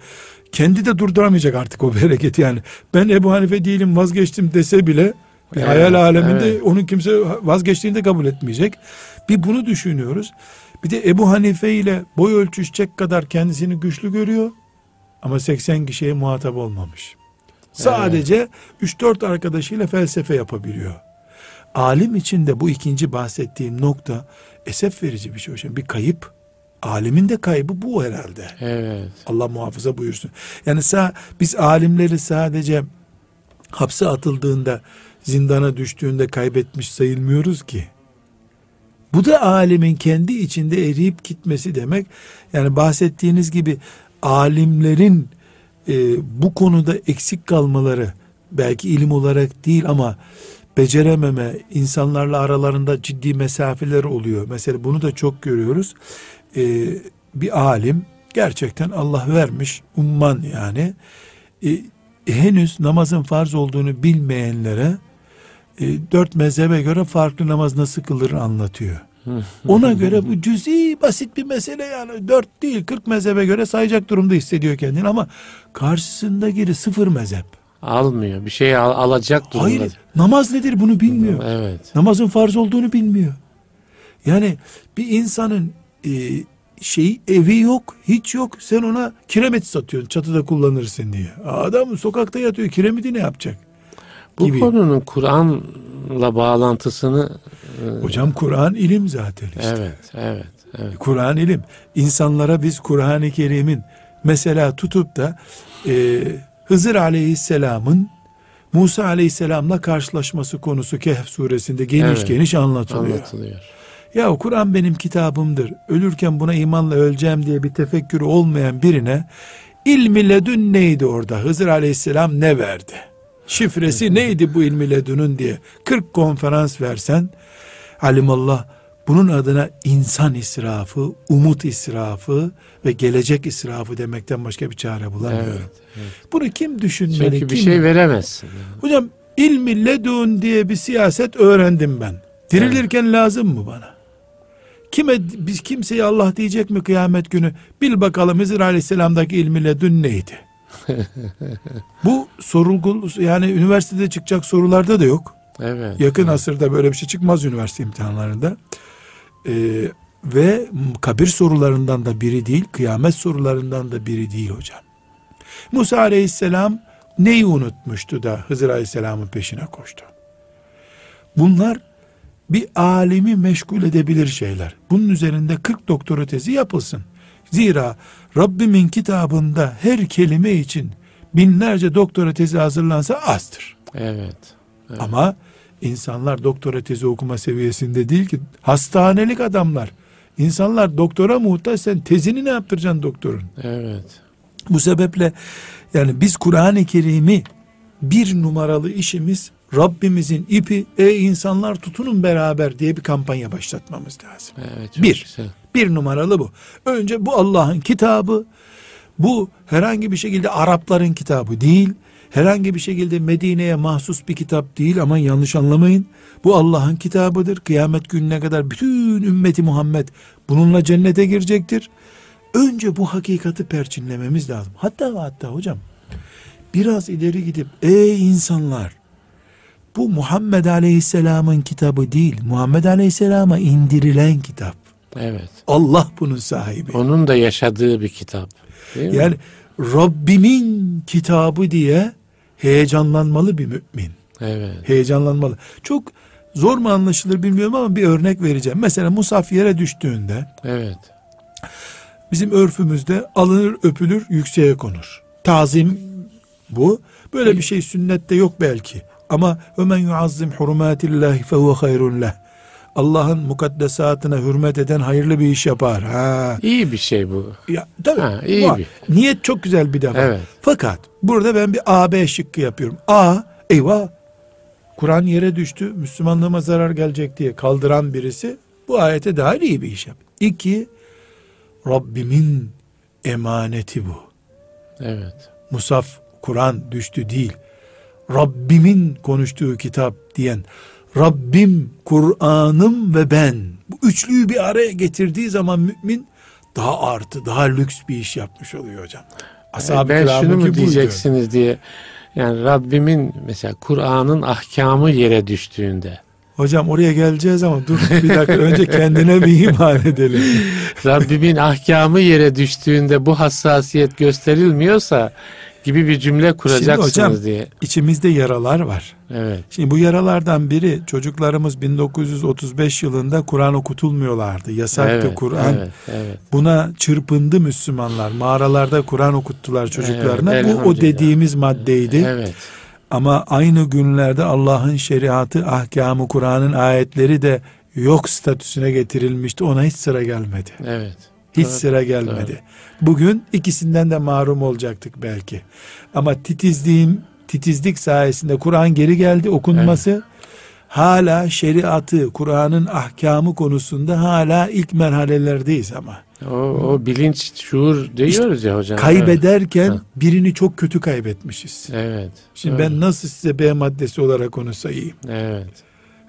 Kendi de durduramayacak artık o (laughs) bereketi yani. Ben Ebu Hanife değilim vazgeçtim dese bile bir Evet, hayal aleminde evet. onun kimse vazgeçtiğini de kabul etmeyecek. Bir bunu düşünüyoruz. Bir de Ebu Hanife ile boy ölçüşecek kadar kendisini güçlü görüyor. Ama 80 kişiye muhatap olmamış. Sadece 3-4 arkadaşıyla felsefe yapabiliyor. Alim için de bu ikinci bahsettiğim nokta esef verici bir şey hocam. Bir kayıp. Alimin de kaybı bu herhalde. Evet. Allah muhafaza buyursun. Yani sağ, biz alimleri sadece hapse atıldığında, zindana düştüğünde kaybetmiş sayılmıyoruz ki. Bu da alimin kendi içinde eriyip gitmesi demek. Yani bahsettiğiniz gibi alimlerin e, bu konuda eksik kalmaları belki ilim olarak değil ama becerememe, insanlarla aralarında ciddi mesafeler oluyor. Mesela bunu da çok görüyoruz. E, bir alim gerçekten Allah vermiş, umman yani. E, henüz namazın farz olduğunu bilmeyenlere e, dört mezhebe göre farklı namaz nasıl kılır anlatıyor. (laughs) Ona göre bu cüzi basit bir mesele yani dört değil kırk mezhebe göre sayacak durumda hissediyor kendini ama karşısındaki sıfır mezhep. Almıyor. Bir şey al, alacak durumda. Hayır namaz nedir bunu bilmiyor. Evet. Namazın farz olduğunu bilmiyor. Yani bir insanın e, şey evi yok hiç yok sen ona kiremit satıyorsun çatıda kullanırsın diye. Adam sokakta yatıyor kiremiti ne yapacak? Bu gibi. konunun Kur'an'la bağlantısını Hocam Kur'an ilim zaten işte. evet, evet, evet. Kur'an ilim. İnsanlara biz Kur'an-ı Kerim'in mesela tutup da e, Hızır Aleyhisselam'ın Musa Aleyhisselam'la karşılaşması konusu Kehf suresinde geniş Evet. geniş anlatılıyor. Anlatılıyor. Ya Kur'an benim kitabımdır. Ölürken buna imanla öleceğim diye bir tefekkürü olmayan birine ilmi ledün neydi orada? Hızır Aleyhisselam ne verdi? Şifresi neydi bu ilmi ledünün diye 40 konferans versen alimallah bunun adına insan israfı, umut israfı ve gelecek israfı demekten başka bir çare bulamıyorum. Evet, Bunu kim düşünmeli? Çünkü bir kim- şey veremezsin. Hocam ilmi ledun diye bir siyaset öğrendim ben. Dirilirken lazım mı bana? Kime biz kimseye Allah diyecek mi kıyamet günü? Bil bakalım Hızır Aleyhisselam'daki ilmi ledun neydi? (laughs) Bu sorulgu yani üniversitede çıkacak sorularda da yok. Evet. Yakın asırda böyle bir şey çıkmaz üniversite imtihanlarında. Ee, ve kabir sorularından da biri değil, kıyamet sorularından da biri değil hocam. Musa aleyhisselam neyi unutmuştu da Hızır aleyhisselamın peşine koştu? Bunlar bir alimi meşgul edebilir şeyler. Bunun üzerinde 40 doktora tezi yapılsın. Zira Rabbimin kitabında her kelime için binlerce doktora tezi hazırlansa azdır. Evet. Evet. Ama insanlar doktora tezi okuma seviyesinde değil ki hastanelik adamlar. İnsanlar doktora muhtaç sen tezini ne yaptıracaksın doktorun? Evet. Bu sebeple yani biz Kur'an-ı Kerim'i bir numaralı işimiz Rabbimizin ipi ey insanlar tutunun beraber diye bir kampanya başlatmamız lazım. Evet. Bir. güzel. Bir numaralı bu. Önce bu Allah'ın kitabı. Bu herhangi bir şekilde Arapların kitabı değil. Herhangi bir şekilde Medine'ye mahsus bir kitap değil ama yanlış anlamayın. Bu Allah'ın kitabıdır. Kıyamet gününe kadar bütün ümmeti Muhammed bununla cennete girecektir. Önce bu hakikati perçinlememiz lazım. Hatta hatta hocam biraz ileri gidip ey insanlar bu Muhammed Aleyhisselam'ın kitabı değil. Muhammed Aleyhisselam'a indirilen kitap. Evet. Allah bunun sahibi. Onun da yaşadığı bir kitap. Değil mi? Yani Rabbimin kitabı diye heyecanlanmalı bir mümin. Evet. Heyecanlanmalı. Çok zor mu anlaşılır bilmiyorum ama bir örnek vereceğim. Mesela musaf yere düştüğünde Evet. bizim örfümüzde alınır öpülür yükseğe konur. Tazim bu. Böyle bir şey sünnette yok belki. Ama ömen yuazzim hurumatillahi fehuve hayrun leh. Allah'ın mukaddesatına hürmet eden hayırlı bir iş yapar. Ha. İyi bir şey bu. Ya, tabii. Ha, iyi bir- Niyet çok güzel bir defa. Evet. Fakat burada ben bir A, B şıkkı yapıyorum. A, eyvah Kur'an yere düştü, Müslümanlığıma zarar gelecek diye kaldıran birisi bu ayete dahil iyi bir iş yap. İki, Rabbimin emaneti bu. Evet. Musaf, Kur'an düştü değil. Rabbimin konuştuğu kitap diyen Rabbim, Kur'an'ım ve ben. Bu üçlüyü bir araya getirdiği zaman mümin daha artı, daha lüks bir iş yapmış oluyor hocam. Ashab-ı ben kiramınki şunu mu buydu. diyeceksiniz diye. Yani Rabbimin mesela Kur'an'ın ahkamı yere düştüğünde Hocam oraya geleceğiz ama dur bir dakika (laughs) önce kendine bir iman edelim. Rabbimin ahkamı yere düştüğünde bu hassasiyet gösterilmiyorsa gibi bir cümle kuracaksınız Şimdi hocam, diye. İçimizde yaralar var. Evet. Şimdi bu yaralardan biri çocuklarımız 1935 yılında Kur'an okutulmuyorlardı. Yasaktı Evet, Kur'an. evet, evet. Buna çırpındı Müslümanlar. Mağaralarda Kur'an okuttular çocuklarına. Evet, bu o dediğimiz maddeydi. Evet. Ama aynı günlerde Allah'ın şeriatı, ahkamı, Kur'an'ın ayetleri de yok statüsüne getirilmişti. Ona hiç sıra gelmedi. Evet. Hiç Doğru, sıra gelmedi. Bugün ikisinden de mahrum olacaktık belki. Ama titizliğim, titizlik sayesinde Kur'an geri geldi okunması. Hala şeriatı, Kur'an'ın ahkamı konusunda hala ilk merhalelerdeyiz ama. O, o bilinç, şuur diyoruz ya hocam. Kaybederken Evet. birini çok kötü kaybetmişiz. Evet. Şimdi evet. ben nasıl size B maddesi olarak onu sayayım? Evet.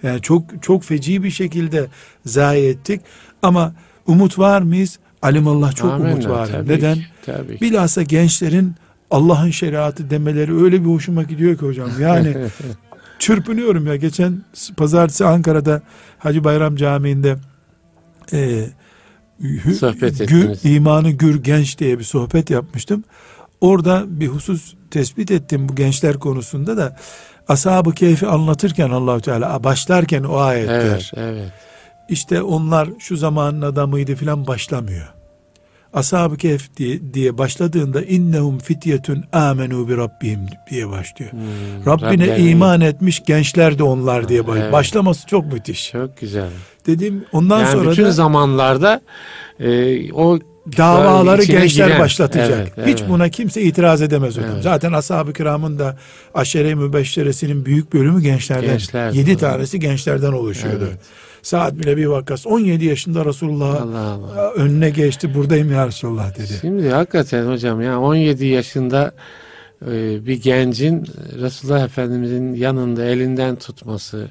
Yani çok çok feci bir şekilde zayi ettik. Ama umut var mıyız? Alimallah çok Amenna, umut var. tabii Neden? ki, tabii. Bilhassa gençlerin Allah'ın şeriatı demeleri öyle bir hoşuma gidiyor ki hocam. Yani (laughs) çırpınıyorum ya. Geçen pazartesi Ankara'da Hacı Bayram Camii'nde e, hü- Sohbet gür- ettiniz. imanı gür genç diye bir sohbet yapmıştım. Orada bir husus tespit ettim bu gençler konusunda da Ashab-ı Kehf'i anlatırken Allahu Teala başlarken o ayetler Evet, evet. İşte onlar şu zamanın adamıydı filan başlamıyor. Ashab-ı Kehf diye, diye başladığında innehum fityetun amenu bi rabbihim diye başlıyor. Hmm, Rabbine Rablerine- iman etmiş gençler de onlar diye başlıyor. Evet. Başlaması çok müthiş. Çok güzel. Dedim ondan yani sonra bütün da zamanlarda e, o davaları gençler giren- başlatacak. Evet, Hiç evet. buna kimse itiraz edemez hocam. Evet. Zaten ashab-ı kiramın da aşere-i mübeşşeresinin büyük bölümü gençlerden. Gençler. 7 tanesi gençlerden oluşuyordu. Evet. Saat bile bir vakas 17 yaşında Resulullah Allah Allah. önüne geçti buradayım ya Resulullah dedi. Şimdi hakikaten hocam ya 17 yaşında e, bir gencin Resulullah Efendimizin yanında elinden tutması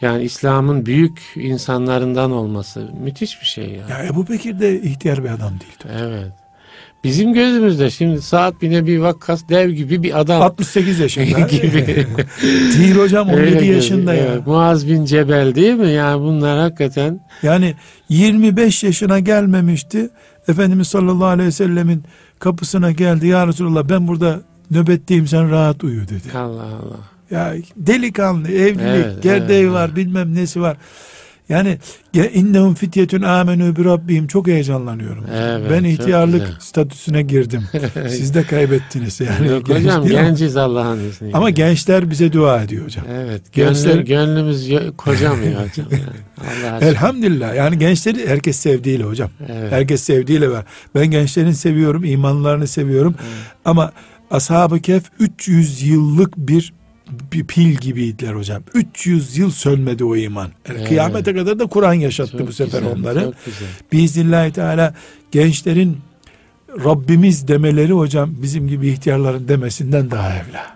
yani İslam'ın büyük insanlarından olması müthiş bir şey ya. Ya Ebu Bekir de ihtiyar bir adam değildi. Evet. Bizim gözümüzde şimdi saat bine bir vakkas dev gibi bir adam 68 yaşında. (laughs) gibi. Değil hocam 17 Öyle yaşında ya. Evet, Muaz bin Cebel değil mi? Yani bunlar hakikaten Yani 25 yaşına gelmemişti. Efendimiz sallallahu aleyhi ve sellemin kapısına geldi. Ya Resulallah ben burada nöbetteyim sen rahat uyu dedi. Allah Allah. Ya delikanlı, evlilik, Evet, gerdeği evet, var, evet. bilmem nesi var. Yani ya innehum fityetun amenu bi rabbihim çok heyecanlanıyorum. Evet, ben ihtiyarlık statüsüne girdim. (laughs) Siz de kaybettiniz yani. Yok Genç hocam genciz Allah'ın izniyle. Ama gençler bize dua ediyor hocam. Evet. Gençler- Gönlü, gönlümüz yo- kocamıyor hocam. Yani. Allah. Elhamdülillah. Yani gençleri herkes sevdiğiyle hocam. Evet. Herkes sevdiğiyle var. Ben gençlerin seviyorum, imanlarını seviyorum. Ama Ashab-ı Kehf 300 yıllık bir bir pil gibiydiler hocam. 300 yıl sönmedi o iman. Yani Evet. Kıyamete kadar da Kur'an yaşattı Çok bu sefer güzel, onları. Biiznillahü Teala gençlerin Rabbimiz demeleri hocam bizim gibi ihtiyarların demesinden daha evla.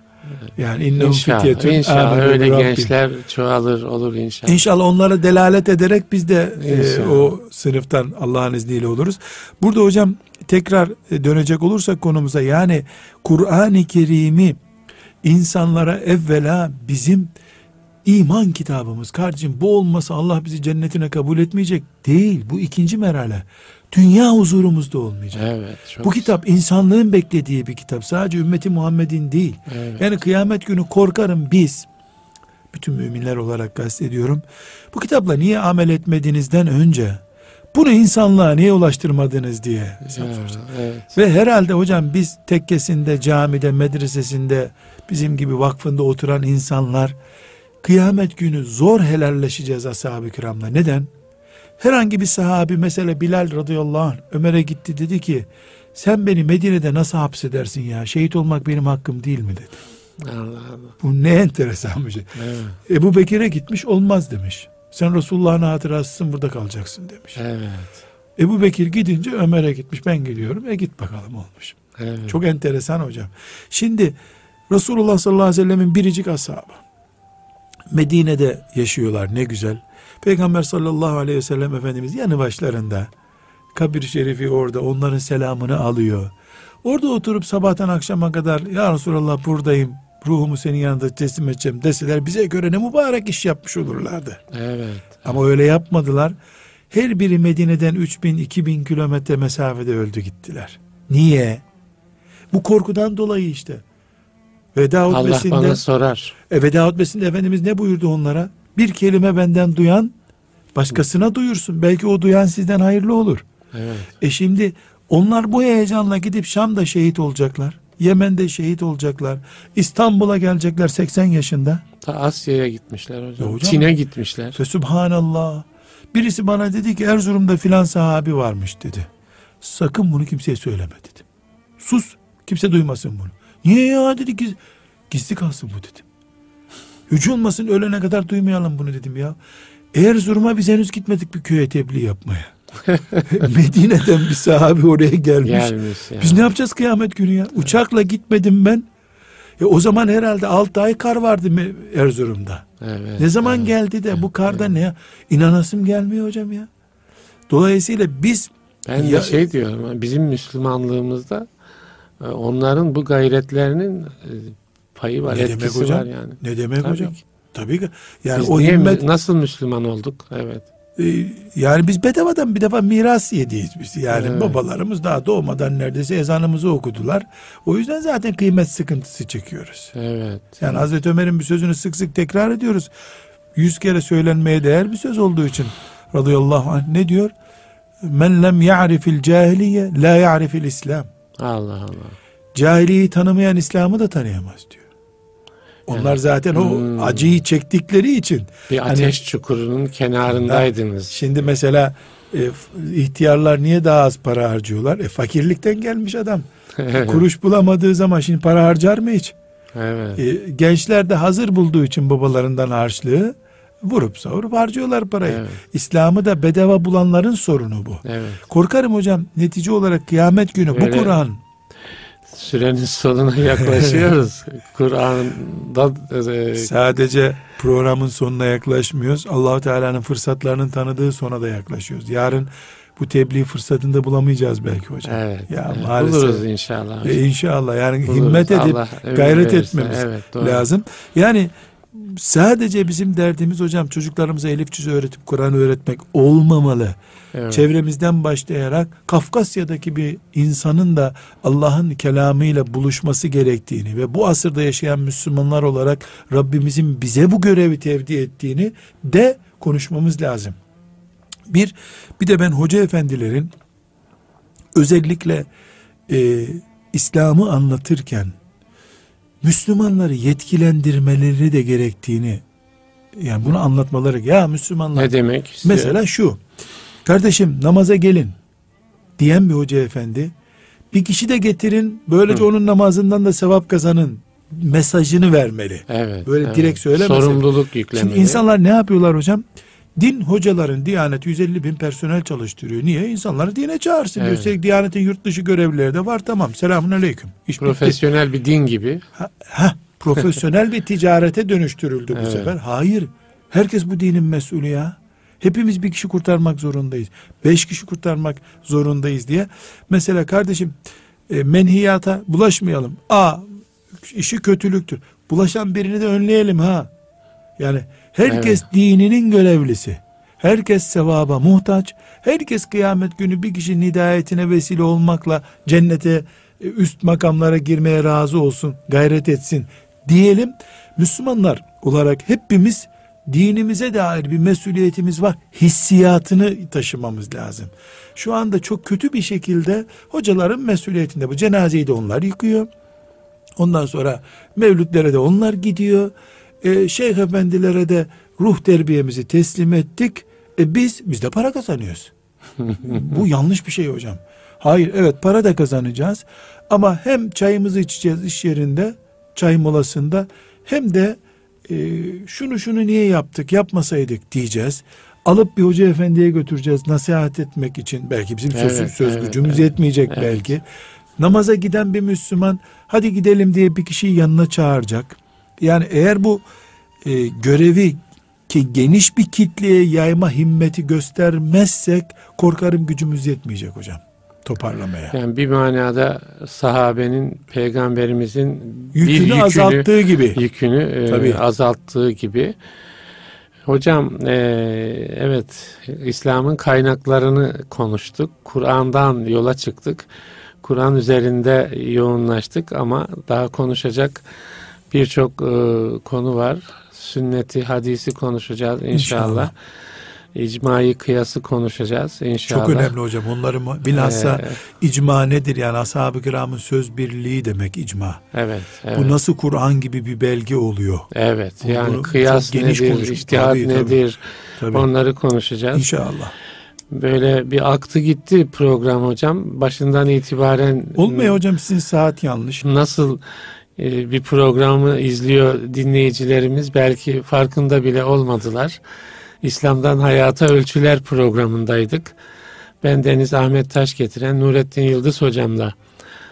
Yani İnşallah, fityetun inşallah öyle bi rabbihim. gençler çoğalır olur inşallah. İnşallah onlara delalet ederek biz de e, o sınıftan Allah'ın izniyle oluruz. Burada hocam tekrar e, dönecek olursak konumuza yani Kur'an-ı Kerim'i insanlara evvela bizim iman kitabımız kardeşim bu olmasa Allah bizi cennetine kabul etmeyecek değil. Bu ikinci merhale. Dünya huzurumuzda olmayacak. Evet. Çok Bu kitap insanlığın beklediği bir kitap. Sadece ümmeti Muhammed'in değil. Evet. Yani kıyamet günü korkarım biz bütün müminler olarak kastediyorum. Bu kitapla niye amel etmediğinizden önce bunu insanlığa niye ulaştırmadınız diye hesap Ya, evet. Ve herhalde hocam biz tekkesinde, camide, medresesinde bizim gibi vakfında oturan insanlar kıyamet günü zor helalleşeceğiz ashab-ı kiramla. Neden? Herhangi bir sahabi mesela Bilal radıyallahu anh Ömer'e gitti dedi ki sen beni Medine'de nasıl hapsedersin ya şehit olmak benim hakkım değil mi dedi. Allah Allah. Bu ne enteresan bir şey. Evet. Ebu Bekir'e gitmiş olmaz demiş. Sen Resulullah'ın hatırasısın burada kalacaksın demiş. Evet. Ebu Bekir gidince Ömer'e gitmiş ben gidiyorum. E git bakalım olmuş. Evet. Çok enteresan hocam. Şimdi Resulullah sallallahu aleyhi ve sellemin biricik ashabı. Medine'de yaşıyorlar ne güzel. Peygamber sallallahu aleyhi ve sellem Efendimiz yanı başlarında. Kabir şerifi orada onların selamını alıyor. Orada oturup sabahtan akşama kadar ya Resulallah buradayım. Ruhumu senin yanında teslim edeceğim deseler bize göre ne mübarek iş yapmış olurlardı. Evet. Ama öyle yapmadılar. Her biri Medine'den 3000 2000 kilometre mesafede öldü gittiler. Niye? Bu korkudan dolayı işte. Veda Allah hutbesinde, bana sorar. e, veda hutbesinde Efendimiz ne buyurdu onlara? Bir kelime benden duyan başkasına duyursun. Belki o duyan sizden hayırlı olur. Evet. E şimdi onlar bu heyecanla gidip Şam'da şehit olacaklar. Yemen'de şehit olacaklar. İstanbul'a gelecekler 80 yaşında. Ta Asya'ya gitmişler hocam. Ya hocam- Çin'e gitmişler. Ve Subhanallah. Birisi bana dedi ki Erzurum'da filan sahabi varmış dedi. Sakın bunu kimseye söyleme dedim. Sus. Kimse duymasın bunu. Niye ya dedi ki gizli kalsın bu dedim. Hiç olmasın ölene kadar duymayalım bunu dedim ya. Erzurum'a biz henüz gitmedik bir köye tebliğ yapmaya. (laughs) Medine'den bir sahabi oraya gelmiş. Gelmiş ya. Biz ne yapacağız kıyamet günü ya? Uçakla gitmedim ben. Ya o zaman herhalde 6 ay kar vardı Erzurum'da. Evet, Ne zaman evet. geldi de bu karda ne? İnanasım gelmiyor hocam ya. Dolayısıyla biz Ben Ya- de şey diyorum. Bizim Müslümanlığımızda e, onların bu gayretlerinin e, payı var, ne demek etkisi hocam? var yani. Ne demek Tabii hocam? Tabii ki. Yani Biz o niye- himmet nasıl Müslüman olduk? Evet. E, yani biz bedavadan bir defa miras yediyiz biz. Yani Evet. babalarımız daha doğmadan neredeyse ezanımızı okudular. O yüzden zaten kıymet sıkıntısı çekiyoruz. Evet. Yani Hazreti Ömer'in bir sözünü sık sık tekrar ediyoruz. Yüz kere söylenmeye değer bir söz olduğu için radıyallahu anh ne diyor? Men lem ya'rifil cahiliye la ya'rifil İslam. Allah Allah. Cahiliyi tanımayan İslam'ı da tanıyamaz diyor. Onlar Evet. zaten o Hmm. acıyı çektikleri için. Bir Hani- ateş çukurunun kenarındaydınız. Şimdi mesela e, ihtiyarlar niye daha az para harcıyorlar? E, fakirlikten gelmiş adam. evet. Kuruş bulamadığı zaman şimdi para harcar mı hiç? evet. E, gençler de hazır bulduğu için babalarından harçlığı vurup savurup harcıyorlar parayı. Evet. İslam'ı da bedava bulanların sorunu bu. Evet. Korkarım hocam netice olarak kıyamet günü bu Böyle- Kur'an Sürenin sonuna (laughs) yaklaşıyoruz. Kur'an'da e, sadece programın sonuna yaklaşmıyoruz. Allahu Teala'nın fırsatlarının tanıdığı sona da yaklaşıyoruz. Yarın bu tebliğ fırsatında bulamayacağız belki hocam. evet, Ya evet. maalesef. Buluruz inşallah. E inşallah yani Buluruz. himmet edip Allah gayret verirse. etmemiz evet, doğru. lazım. Yani sadece bizim derdimiz hocam çocuklarımıza elif cüzü öğretip Kur'an öğretmek olmamalı. Evet. Çevremizden başlayarak Kafkasya'daki bir insanın da Allah'ın kelamıyla buluşması gerektiğini ve bu asırda yaşayan Müslümanlar olarak Rabbimizin bize bu görevi tevdi ettiğini de konuşmamız lazım. Bir, bir de ben hoca efendilerin özellikle e, İslam'ı anlatırken Müslümanları yetkilendirmeleri de gerektiğini yani bunu anlatmaları ya Müslümanlar ne demek istiyor? Mesela şu. Kardeşim namaza gelin diyen bir hoca efendi bir kişi de getirin böylece Hı. onun namazından da sevap kazanın mesajını vermeli. evet, böyle evet. direkt söylemese- Sorumluluk yüklemeli. Şimdi insanlar ne yapıyorlar hocam? Din hocaların Diyanet 150 bin personel çalıştırıyor. Niye? İnsanları dine çağırsın. Evet. diyor. Üstelik Diyanet'in yurt dışı görevlileri de var. Tamam. Selamun aleyküm. İş bitti. Profesyonel bir din gibi. Ha, ha, profesyonel bir (laughs) ticarete dönüştürüldü bu Evet. sefer. Hayır. Herkes bu dinin mesulü ya. Hepimiz bir kişi kurtarmak zorundayız. Beş kişi kurtarmak zorundayız diye. Mesela kardeşim e, menhiyata bulaşmayalım. A işi kötülüktür. Bulaşan birini de önleyelim ha. Yani herkes dininin görevlisi. Herkes sevaba muhtaç. Herkes kıyamet günü bir kişinin hidayetine vesile olmakla cennete e, üst makamlara girmeye razı olsun, gayret etsin diyelim. Müslümanlar olarak hepimiz dinimize dair bir mesuliyetimiz var. Hissiyatını taşımamız lazım. Şu anda çok kötü bir şekilde hocaların mesuliyetinde bu cenazeyi de onlar yıkıyor. Ondan sonra mevlütlere de onlar gidiyor. E, şeyh efendilere de ruh terbiyemizi teslim ettik. E, biz biz de para kazanıyoruz. (laughs) Bu yanlış bir şey hocam. Hayır evet para da kazanacağız. Ama hem çayımızı içeceğiz iş yerinde çay molasında hem de e, şunu şunu niye yaptık yapmasaydık diyeceğiz. Alıp bir hoca efendiye götüreceğiz nasihat etmek için. Belki bizim söz, Evet, söz evet, gücümüz evet. yetmeyecek Evet. belki. Namaza giden bir Müslüman hadi gidelim diye bir kişiyi yanına çağıracak. Yani eğer bu e, görevi ki geniş bir kitleye yayma himmeti göstermezsek korkarım gücümüz yetmeyecek hocam. Toparlamaya. Yani bir manada sahabenin peygamberimizin bir Yükünü azalttığı gibi. yükünü e, Tabii. azalttığı gibi. Hocam e, evet İslam'ın kaynaklarını konuştuk. Kur'an'dan yola çıktık. Kur'an üzerinde yoğunlaştık ama daha konuşacak birçok e, konu var. Sünneti, hadisi konuşacağız inşallah. İnşallah. İcmayı kıyası konuşacağız inşallah. Çok önemli hocam. Onları mı- bilhassa Ee, icma nedir? Yani ashab-ı kiramın söz birliği demek icma. evet, evet. Bu nasıl Kur'an gibi bir belge oluyor? Evet Bunu yani kıyas geniş nedir, tabii. nedir Tabii. onları konuşacağız. İnşallah. Böyle bir aktı gitti program hocam. Başından itibaren Olmuyor hocam sizin saat yanlış. nasıl e, bir programı izliyor dinleyicilerimiz belki farkında bile olmadılar. İslam'dan Hayata Ölçüler programındaydık. Ben Deniz Ahmet Taş getiren Nurettin Yıldız hocamla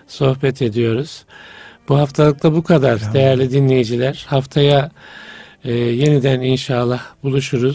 sohbet ediyoruz. Bu haftalık da bu kadar değerli dinleyiciler. Haftaya e, yeniden inşallah buluşuruz.